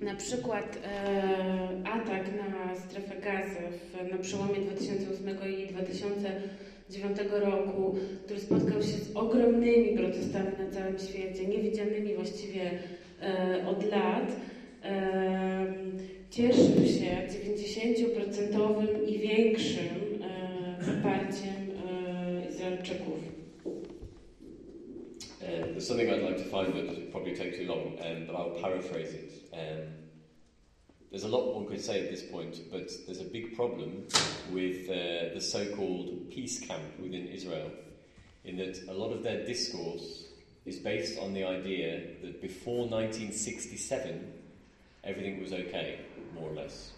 Na przykład e, atak na strefę gazy w, na przełomie 2008 i 2000 2009 roku, który spotkał się z ogromnymi protestami na całym świecie, niewidzianymi właściwie e, od lat, e, cieszył się 90% i większym e, poparciem e, Izraelczyków. Uh, there's something I'd like to find, but it probably take too long, um, but I'll paraphrase it. Um, there's a lot one could say at this point, but there's a big problem with uh, the so called peace camp within Israel, in that a lot of their discourse is based on the idea that before 1967, everything was okay, more or less.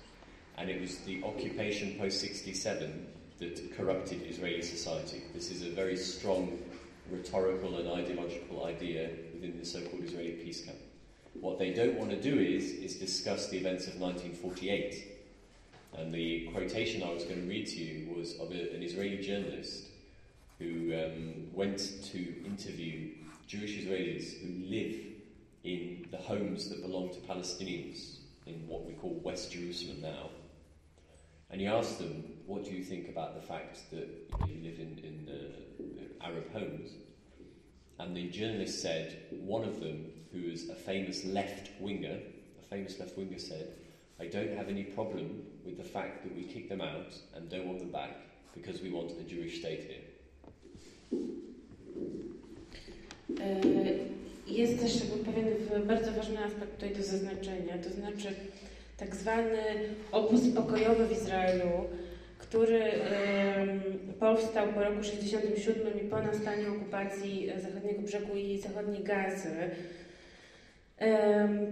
And it was the occupation post 67 that corrupted Israeli society. This is a very strong rhetorical and ideological idea within the so called Israeli peace camp. What they don't want to do is, is discuss the events of 1948. And the quotation I was going to read to you was of a, an Israeli journalist who um, went to interview Jewish Israelis who live in the homes that belong to Palestinians in what we call West Jerusalem now. And he asked them, What do you think about the fact that you live in, in uh, Arab homes? And the journalist said, One of them who is a famous left winger, a famous left winger said, I don't have any problem with the fact that we kick them out and don't want them back because we want a Jewish state here. Jest też pewien bardzo ważny aspekt tutaj do zaznaczenia, to znaczy tak zwany obóz pokojowy w Izraelu, który powstał po roku 67 i po nastaniu okupacji zachodniego brzegu i zachodniej Gazy.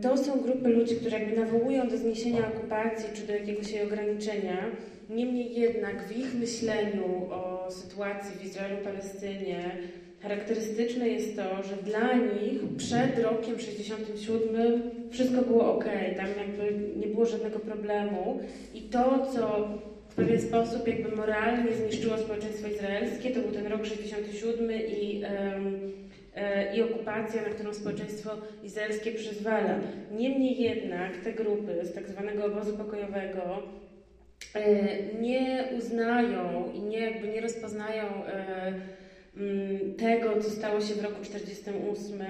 To są grupy ludzi, które jakby nawołują do zniesienia okupacji czy do jakiegoś jej ograniczenia. Niemniej jednak w ich myśleniu o sytuacji w Izraelu-Palestynie charakterystyczne jest to, że dla nich przed rokiem 67 wszystko było ok, tam jakby nie było żadnego problemu i to, co w pewien sposób jakby moralnie zniszczyło społeczeństwo izraelskie, to był ten rok 67 i um, i okupacja, na którą społeczeństwo izraelskie przyzwala. Niemniej jednak te grupy z tak zwanego obozu pokojowego e, nie uznają i nie, jakby nie rozpoznają e, mm, tego, co stało się w roku 1948,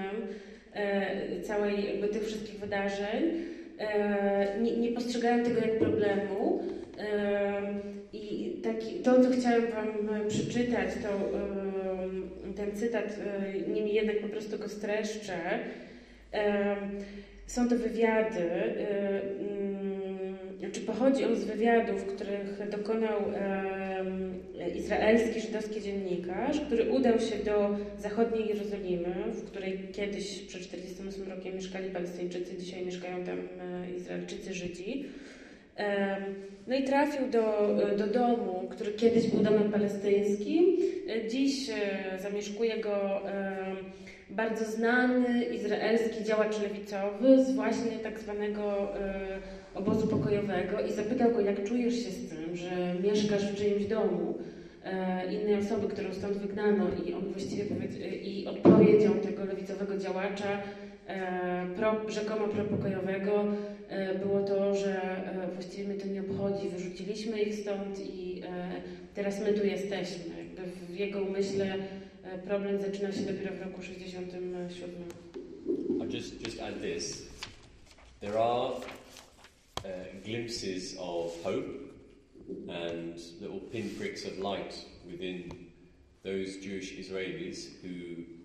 całej jakby tych wszystkich wydarzeń. Nie, nie postrzegają tego jak problemu. I taki, to, co chciałam Wam przeczytać, to ten cytat, e, niemniej jednak po prostu go streszczę. Są to wywiady, e, mm, czy pochodzi on z wywiadów, których dokonał izraelski żydowski dziennikarz, który udał się do zachodniej Jerozolimy, w której kiedyś przed 48 rokiem mieszkali Palestyńczycy, dzisiaj mieszkają tam e, Izraelczycy Żydzi. No i trafił do, do domu, który kiedyś był domem palestyńskim. E, Dziś e, zamieszkuje go bardzo znany izraelski działacz lewicowy z właśnie tak zwanego e, obozu pokojowego i zapytał go, jak czujesz się z tym, że mieszkasz w czyimś domu innej osoby, którą stąd wygnano i on właściwie i odpowiedzią tego lewicowego działacza pro, rzekomo propokojowego e, było to, że e, właściwie mnie to nie obchodzi, wyrzuciliśmy ich stąd i e, teraz my tu jesteśmy. Jakby w jego umyśle e, problem zaczyna się dopiero w roku 67. I'll just, just add this. There are uh, glimpses of hope and little pinpricks of light within those Jewish Israelis who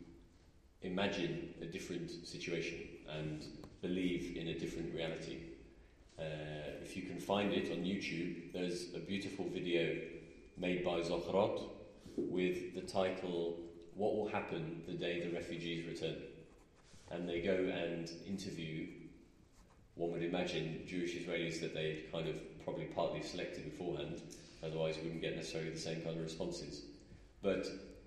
imagine a different situation and believe in a different reality. Uh, if you can find it on YouTube, there's a beautiful video made by Zochrot with the title What Will Happen the Day the Refugees Return? and they go and interview, one would imagine, Jewish Israelis that they kind of probably partly selected beforehand, otherwise, we wouldn't get necessarily the same kind of responses. But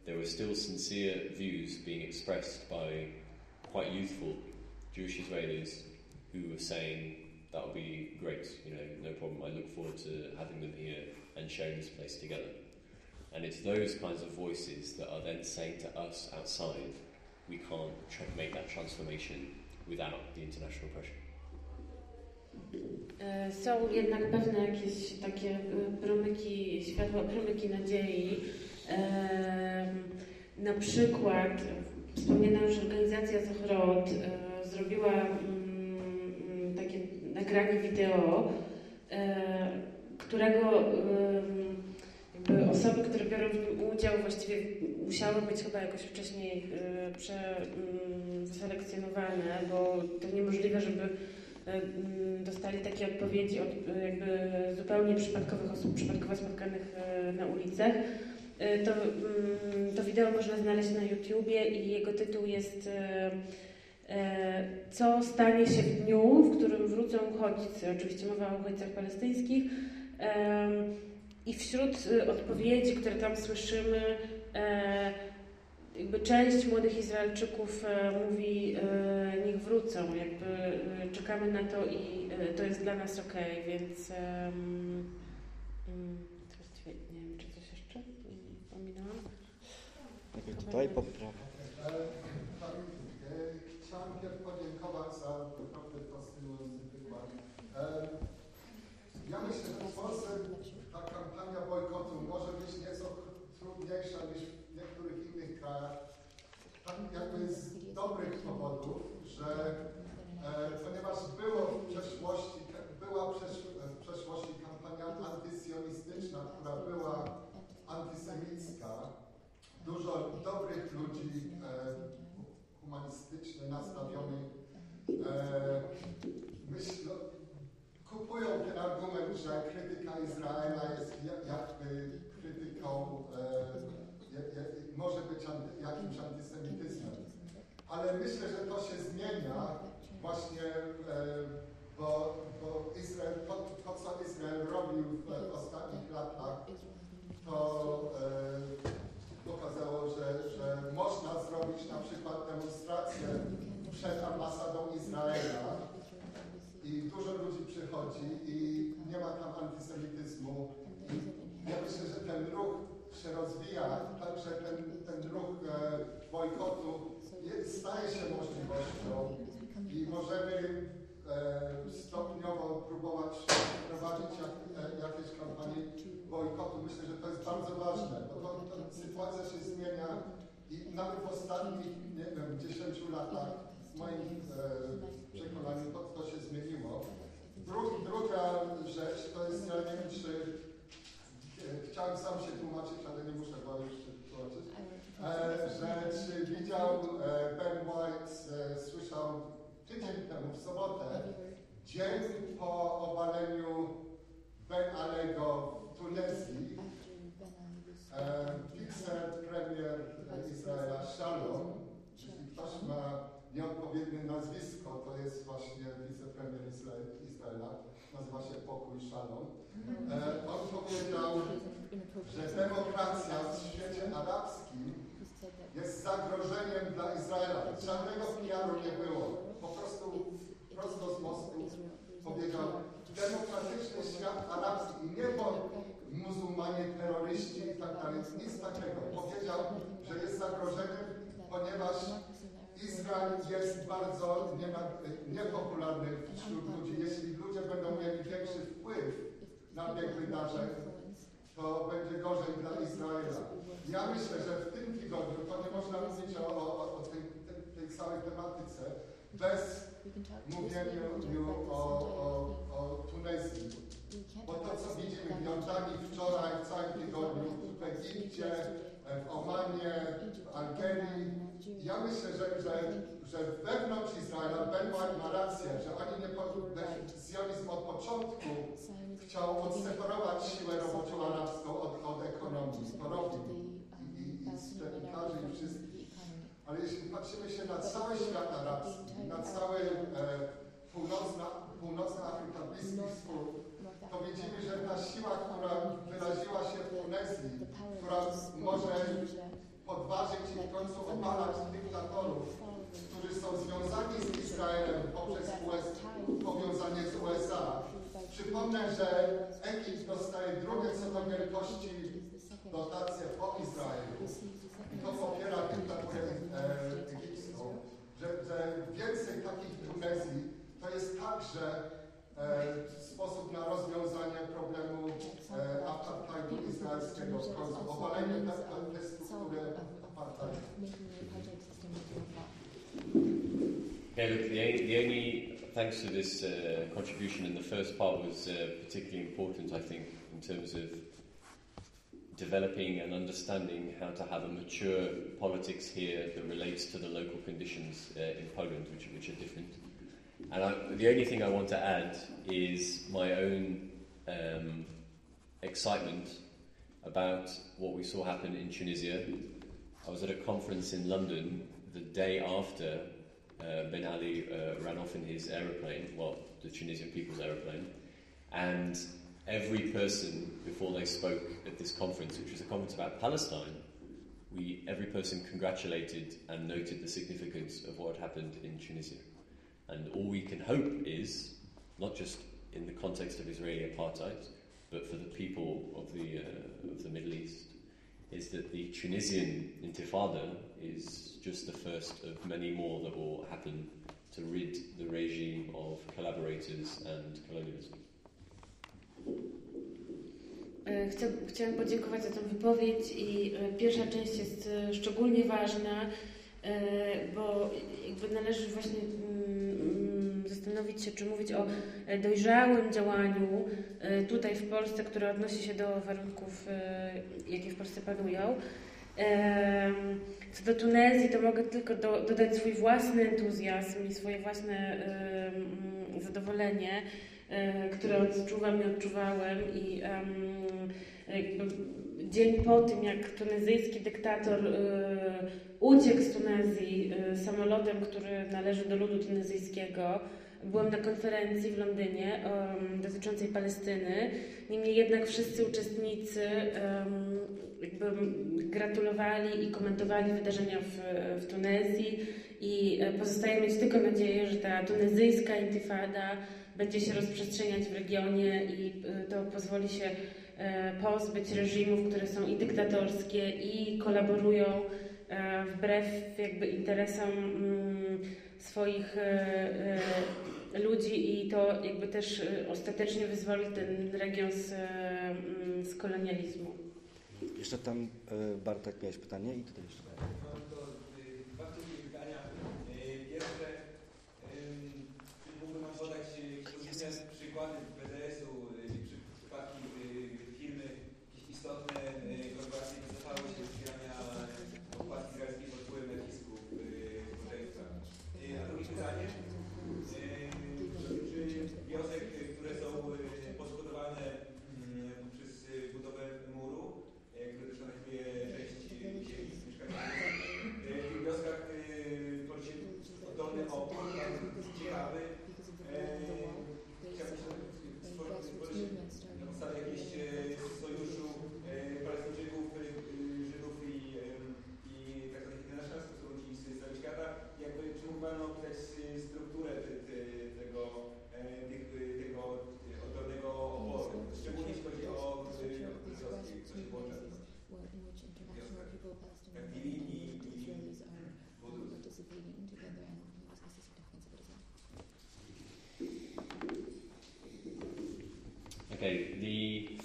there were still sincere views being expressed by quite youthful Jewish Israelis who were saying, that would be great, you know, no problem, I look forward to having them here and sharing this place together. And it's those kinds of voices that are then saying to us outside, we can't make that transformation without the international pressure. Są jednak pewne jakieś takie promyki światła, promyki nadziei. Na przykład wspomniana już organizacja Zochrot e, zrobiła mm, mm, takie nagranie wideo, e, którego osoby, które biorą w nim udział, właściwie musiały być chyba jakoś wcześniej e, prze, mm, bo to niemożliwe, żeby dostali takie odpowiedzi od jakby zupełnie przypadkowych osób, przypadkowo spotkanych na ulicach. E, To, mm, to wideo można znaleźć na YouTubie i jego tytuł jest e, e, Co stanie się w dniu, w którym wrócą uchodźcy? Oczywiście mowa o uchodźcach palestyńskich. I wśród odpowiedzi, które tam słyszymy, jakby część młodych Izraelczyków mówi, niech wrócą, jakby czekamy na to i to jest dla nas ok, więc em, mm, właściwie nie wiem, czy coś jeszcze mm, pominęłam. Tutaj poprawa. Tak, e, Chciałem pierw podziękować za naprawdę fascynujący wykład. Ja myślę, że w Polsce ta kampania bojkotu może być nieco trudniejsza niż w niektórych innych krajach. Tam jakby z dobrych powodów, że e, ponieważ było w przeszłości, była w przeszłości kampania antysionistyczna, która była antysemicka, dużo dobrych ludzi e, humanistycznie nastawionych e, kupują ten argument, że krytyka Izraela jest ja- jakby krytyką, e, może być jakimś antysemityzmem. Ale myślę, że to się zmienia właśnie, e, bo, bo Izrael, to, to co Izrael robił w ostatnich latach, to e, pokazało, że, że można zrobić na przykład demonstrację przed ambasadą Izraela i dużo ludzi przychodzi i nie ma tam antysemityzmu. Ja myślę, że ten ruch się rozwija, także ten, ten ruch e, bojkotu staje się możliwością i możemy e, stopniowo próbować wprowadzić jak, e, jakieś kampanie bojkotu. Myślę, że to jest bardzo ważne, bo to, to sytuacja się zmienia i nawet w ostatnich, nie wiem, 10 latach w moim e, przekonaniu to, to się zmieniło. Dru, druga rzecz to jest, ja nie wiem czy e, chciałem sam się tłumaczyć, ale nie muszę, bo już się tłumaczyć. E, że czy widział e, Ben White, e, słyszał tydzień temu, w sobotę, dzień po obaleniu Ben Alego Tunezji, e, wicepremier Izraela Shalom, jeśli ktoś ma nieodpowiednie nazwisko, to jest właśnie wicepremier Izrael, Izraela, nazywa się Pokój Shalom. E, on powiedział, że demokracja w świecie arabskim jest zagrożeniem dla Izraela. Żadnego PR-u nie było. Po prostu prosto z mostu powiedział, demokratyczny świat arabski nie bo muzułmanie, terroryści i tak dalej, nic takiego. Powiedział, że jest zagrożeniem, ponieważ Izrael jest bardzo niepopularny wśród ludzi. Jeśli ludzie będą mieli większy wpływ na bieg wydarzeń, to będzie gorzej dla Izraela. Ja myślę, że w tym tygodniu to nie można mówić o, o, o tej, tej, tej całej tematyce bez mówienia o, o, o Tunezji. Bo to, co widzimy w Jordanii wczoraj, w całym tygodniu, w Egipcie, w Omanie, w Algerii, ja myślę, że, że, że wewnątrz Izraela Ben White ma rację, że oni nie zjonizm od początku chciał odseparować siłę roboczą arabską od, od ekonomii. Robił i, i, i sklepikarzy i wszystkich. Ale jeśli patrzymy się na cały świat arabski, na cały e, północna, północna Afryka, Bliski Wschód, to widzimy, że ta siła, która wyraziła się w Tunezji, która może podważyć i w końcu obalać dyktatorów, którzy są związani z Izraelem poprzez US, powiązanie z USA. Przypomnę, że Egipt dostaje drugie co do wielkości dotacje po Izraelu. To popiera dyktaturę e, egipską. Że, że więcej takich Tunezji to jest także e, sposób na rozwiązanie problemu e, apartheidu izraelskiego w końcu. Obalenie te, te, te struktury apartheidu. Look, the, the only thanks to this uh, contribution in the first part was uh, particularly important, I think, in terms of developing and understanding how to have a mature politics here that relates to the local conditions uh, in Poland, which, which are different. And I, the only thing I want to add is my own um, excitement about what we saw happen in Tunisia. I was at a conference in London the day after uh, Ben Ali uh, ran off in his aeroplane, well, the Tunisian people's aeroplane, and every person before they spoke at this conference, which was a conference about Palestine, we every person congratulated and noted the significance of what had happened in Tunisia. And all we can hope is not just in the context of Israeli apartheid, but for the people of the uh, of the Middle East, is that the Tunisian Intifada is just the first of many more that will happen to rid the regime of collaborators and colonialism. Chcę, chciałam podziękować za tę wypowiedź i pierwsza część jest szczególnie ważna, bo jakby należy właśnie zastanowić się, czy mówić o dojrzałym działaniu tutaj w Polsce, które odnosi się do warunków, jakie w Polsce panują. Co do Tunezji, to mogę tylko do, dodać swój własny entuzjazm i swoje własne zadowolenie, które odczuwam i odczuwałem i dzień po tym, jak tunezyjski dyktator uciekł z Tunezji samolotem, który należy do ludu tunezyjskiego, Byłam na konferencji w Londynie um, dotyczącej Palestyny. Niemniej jednak wszyscy uczestnicy um, jakby gratulowali i komentowali wydarzenia w, w Tunezji i pozostaje mieć tylko nadzieję, że ta tunezyjska intifada będzie się rozprzestrzeniać w regionie i to pozwoli się pozbyć reżimów, które są i dyktatorskie i kolaborują wbrew jakby interesom mm, swoich ludzi i to jakby też ostatecznie wyzwoli ten region z, z kolonializmu. Jeszcze tam Bartek miałeś pytanie i tutaj jeszcze.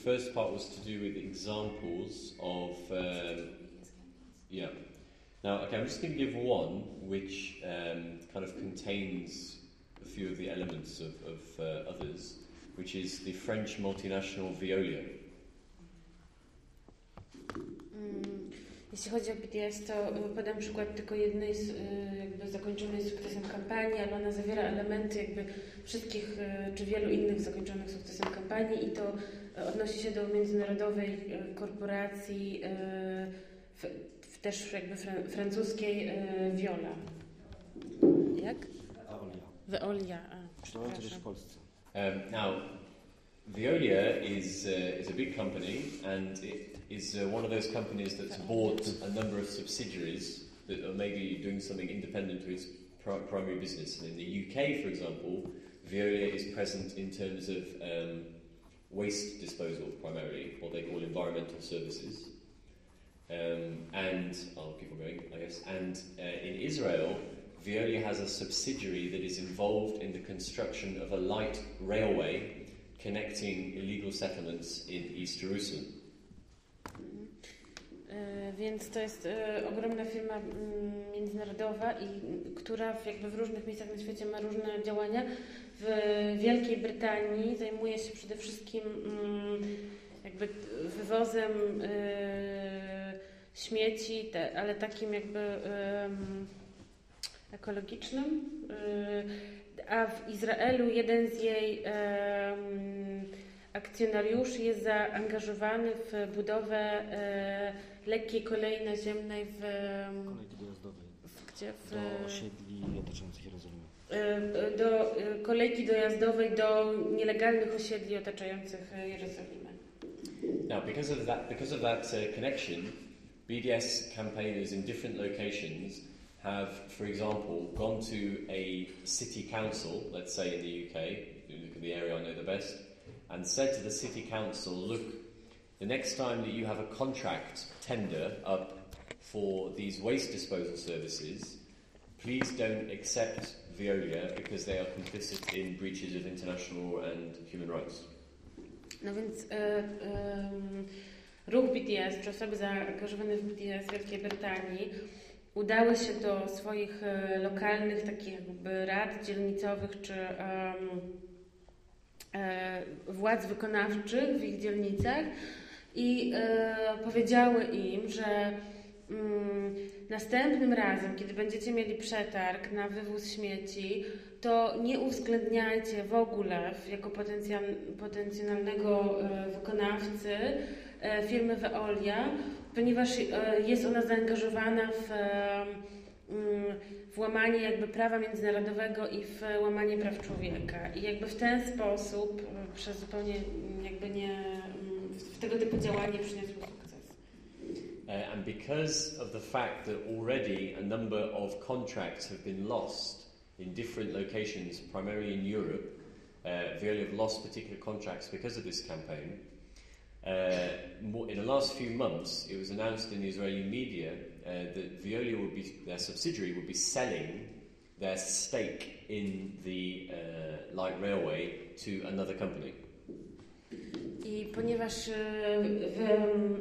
First part was to do with examples of. Um, yeah. Now, okay, I'm just going to give one which um, kind of contains a few of the elements of, of uh, others, which is the French multinational Veolia. Mm, Jeśli chodzi o BTS, to podam przykład tylko jednej z, jakby zakończonej sukcesem kampanii, ale ona zawiera elementy jakby wszystkich czy wielu innych zakończonych sukcesem kampanii i to odnosi się do międzynarodowej y, korporacji, y, w, w też jakby fran, francuskiej y, Viola. Jak? Aolia. Veolia. A, też w. Polsce. Um, now, Veolia is uh, is a big company, and it is uh, one of those companies that's bought a number of subsidiaries that are maybe doing something independent to its pri- primary business. And in the UK, for example, Veolia is present in terms of um, waste disposal primarily, what they call environmental services. Um, and I'll keep on going, I guess. And uh, in Israel, Veolia has a subsidiary that is involved in the construction of a light railway connecting illegal settlements in East Jerusalem. E, Więc to jest e, ogromna firma mm, międzynarodowa, i, która w, jakby w różnych miejscach na świecie ma różne działania. W Wielkiej Brytanii zajmuje się przede wszystkim mm, jakby wywozem e, śmieci, ale takim jakby ekologicznym. A w Izraelu jeden z jej akcjonariuszy jest zaangażowany w budowę lekkiej kolei naziemnej w, em, Kolejki dojazdowej w gdzie? W, do osiedli otaczających Jerozolimę. e, do e, kolejki dojazdowej do nielegalnych osiedli otaczających Jerozolimę. Now, because of that, because of that uh, connection, BDS campaigners in different locations have, for example, gone to a city council, let's say in the UK, you look at the area I know the best, and said to the city council, look, the next time that you have a contract tender up for these waste disposal services, please don't accept Veolia because they are complicit in breaches of international and human rights. No więc e, em, ruch BDS, czy osoby zaangażowane w BDS w Wielkiej Brytanii udały się do swoich e, lokalnych takich jakby rad dzielnicowych czy e, władz wykonawczych w ich dzielnicach i e, powiedziały im, że mm, następnym razem, kiedy będziecie mieli przetarg na wywóz śmieci, to nie uwzględniajcie w ogóle jako potencjal, potencjalnego e, wykonawcy e, firmy Veolia, ponieważ jest ona zaangażowana w, mm, w łamanie jakby prawa międzynarodowego i w łamanie praw człowieka. I jakby w ten sposób, przez zupełnie jakby nie, tego typu działanie przyniosło sukces. Uh, and because of the fact that already a number of contracts have been lost in different locations, primarily in Europe, uh, Veolia have lost particular contracts because of this campaign. Uh, in the last few months, it was announced in the Israeli media uh, that Veolia would be, their subsidiary, would be selling their stake in the uh, light railway to another company. I ponieważ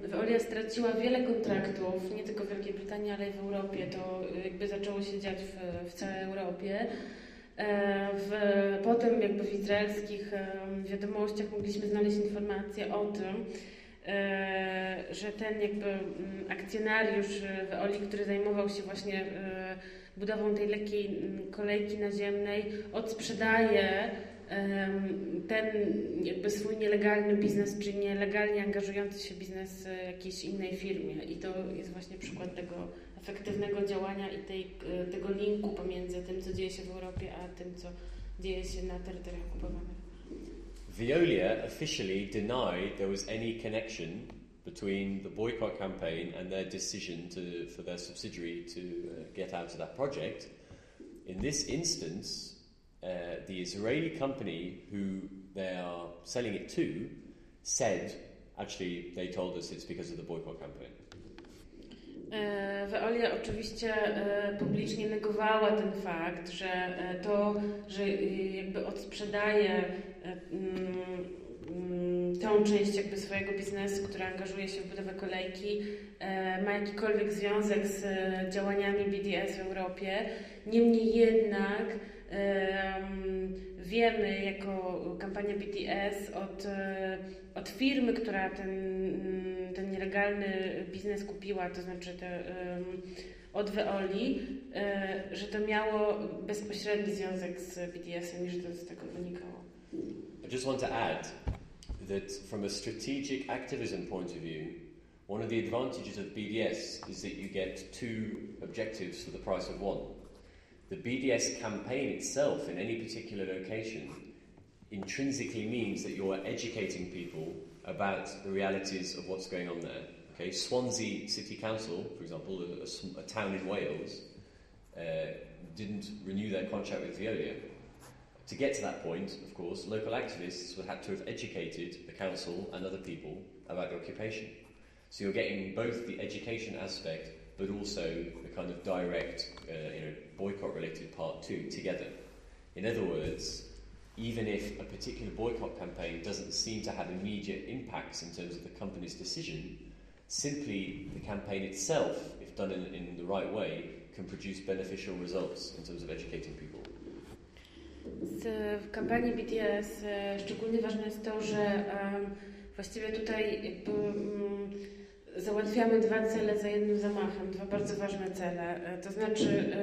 Veolia straciła wiele kontraktów, nie tylko w Wielkiej Brytanii, ale i w Europie, to e, jakby zaczęło się dziać w, w całej Europie. E, W, potem jakby w izraelskich e, wiadomościach mogliśmy znaleźć informacje o tym, e, że ten jakby mm, akcjonariusz Veoli, który zajmował się właśnie budową tej lekkiej mm, kolejki naziemnej, odsprzedaje ten jakby swój nielegalny biznes, czy nielegalnie angażujący się biznes e, jakiejś innej firmie. I to jest właśnie przykład tego efektywnego działania i tej, e, tego linku pomiędzy tym, co dzieje się w Europie, a tym, co dzieje się na terytoriach okupowanych. Veolia officially denied there was any connection between the boycott campaign and their decision to, for their subsidiary to uh, get out of that project. In this instance, uh, the Israeli company who they are selling it to said, actually, they told us it's because of the boycott campaign. Veolia oczywiście e, publicznie negowała ten fakt, że e, to, że e, jakby odsprzedaje mm, tą część jakby swojego biznesu, która angażuje się w budowę kolejki, ma jakikolwiek związek z działaniami BDS w Europie. Niemniej jednak wiemy jako kampania BDS od, od firmy, która ten, ten nielegalny biznes kupiła, to znaczy te, od Veoli, że to miało bezpośredni związek z BDS-em i że to z tego wynikało. I just want to add that from a strategic activism point of view, one of the advantages of BDS is that you get two objectives for the price of one. The BDS campaign itself in any particular location intrinsically means that you're educating people about the realities of what's going on there. Okay, Swansea City Council, for example, a, a town in Wales, uh, didn't renew their contract with Veolia. To get to that point, of course, local activists would have to have educated the council and other people about the occupation. So you're getting both the education aspect, but also the kind of direct, uh, you know, boycott-related part two together. In other words, even if a particular boycott campaign doesn't seem to have immediate impacts in terms of the company's decision, simply the campaign itself, if done in, in the right way, can produce beneficial results in terms of educating people. W kampanii BTS szczególnie ważne jest to, że właściwie tutaj jakby załatwiamy dwa cele za jednym zamachem, dwa bardzo ważne cele. To znaczy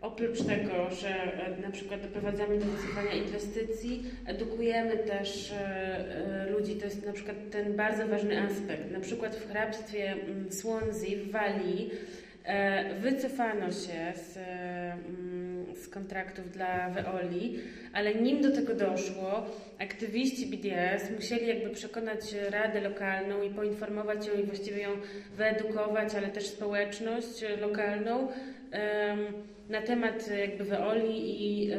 oprócz tego, że na przykład doprowadzamy do wycofania inwestycji, edukujemy też ludzi, to jest na przykład ten bardzo ważny aspekt. Na przykład w hrabstwie Swansea w Walii wycofano się z z kontraktów dla Veoli, ale nim do tego doszło, aktywiści BDS musieli jakby przekonać Radę Lokalną i poinformować ją i właściwie ją wyedukować, ale też społeczność lokalną na temat jakby Veoli i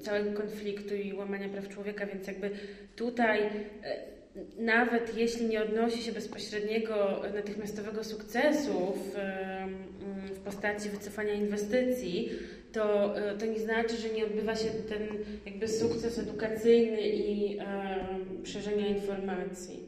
całego konfliktu i łamania praw człowieka, więc jakby tutaj nawet jeśli nie odnosi się bezpośredniego natychmiastowego sukcesu w, w postaci wycofania inwestycji, to, to nie znaczy, że nie odbywa się ten jakby sukces edukacyjny i um, szerzenia informacji.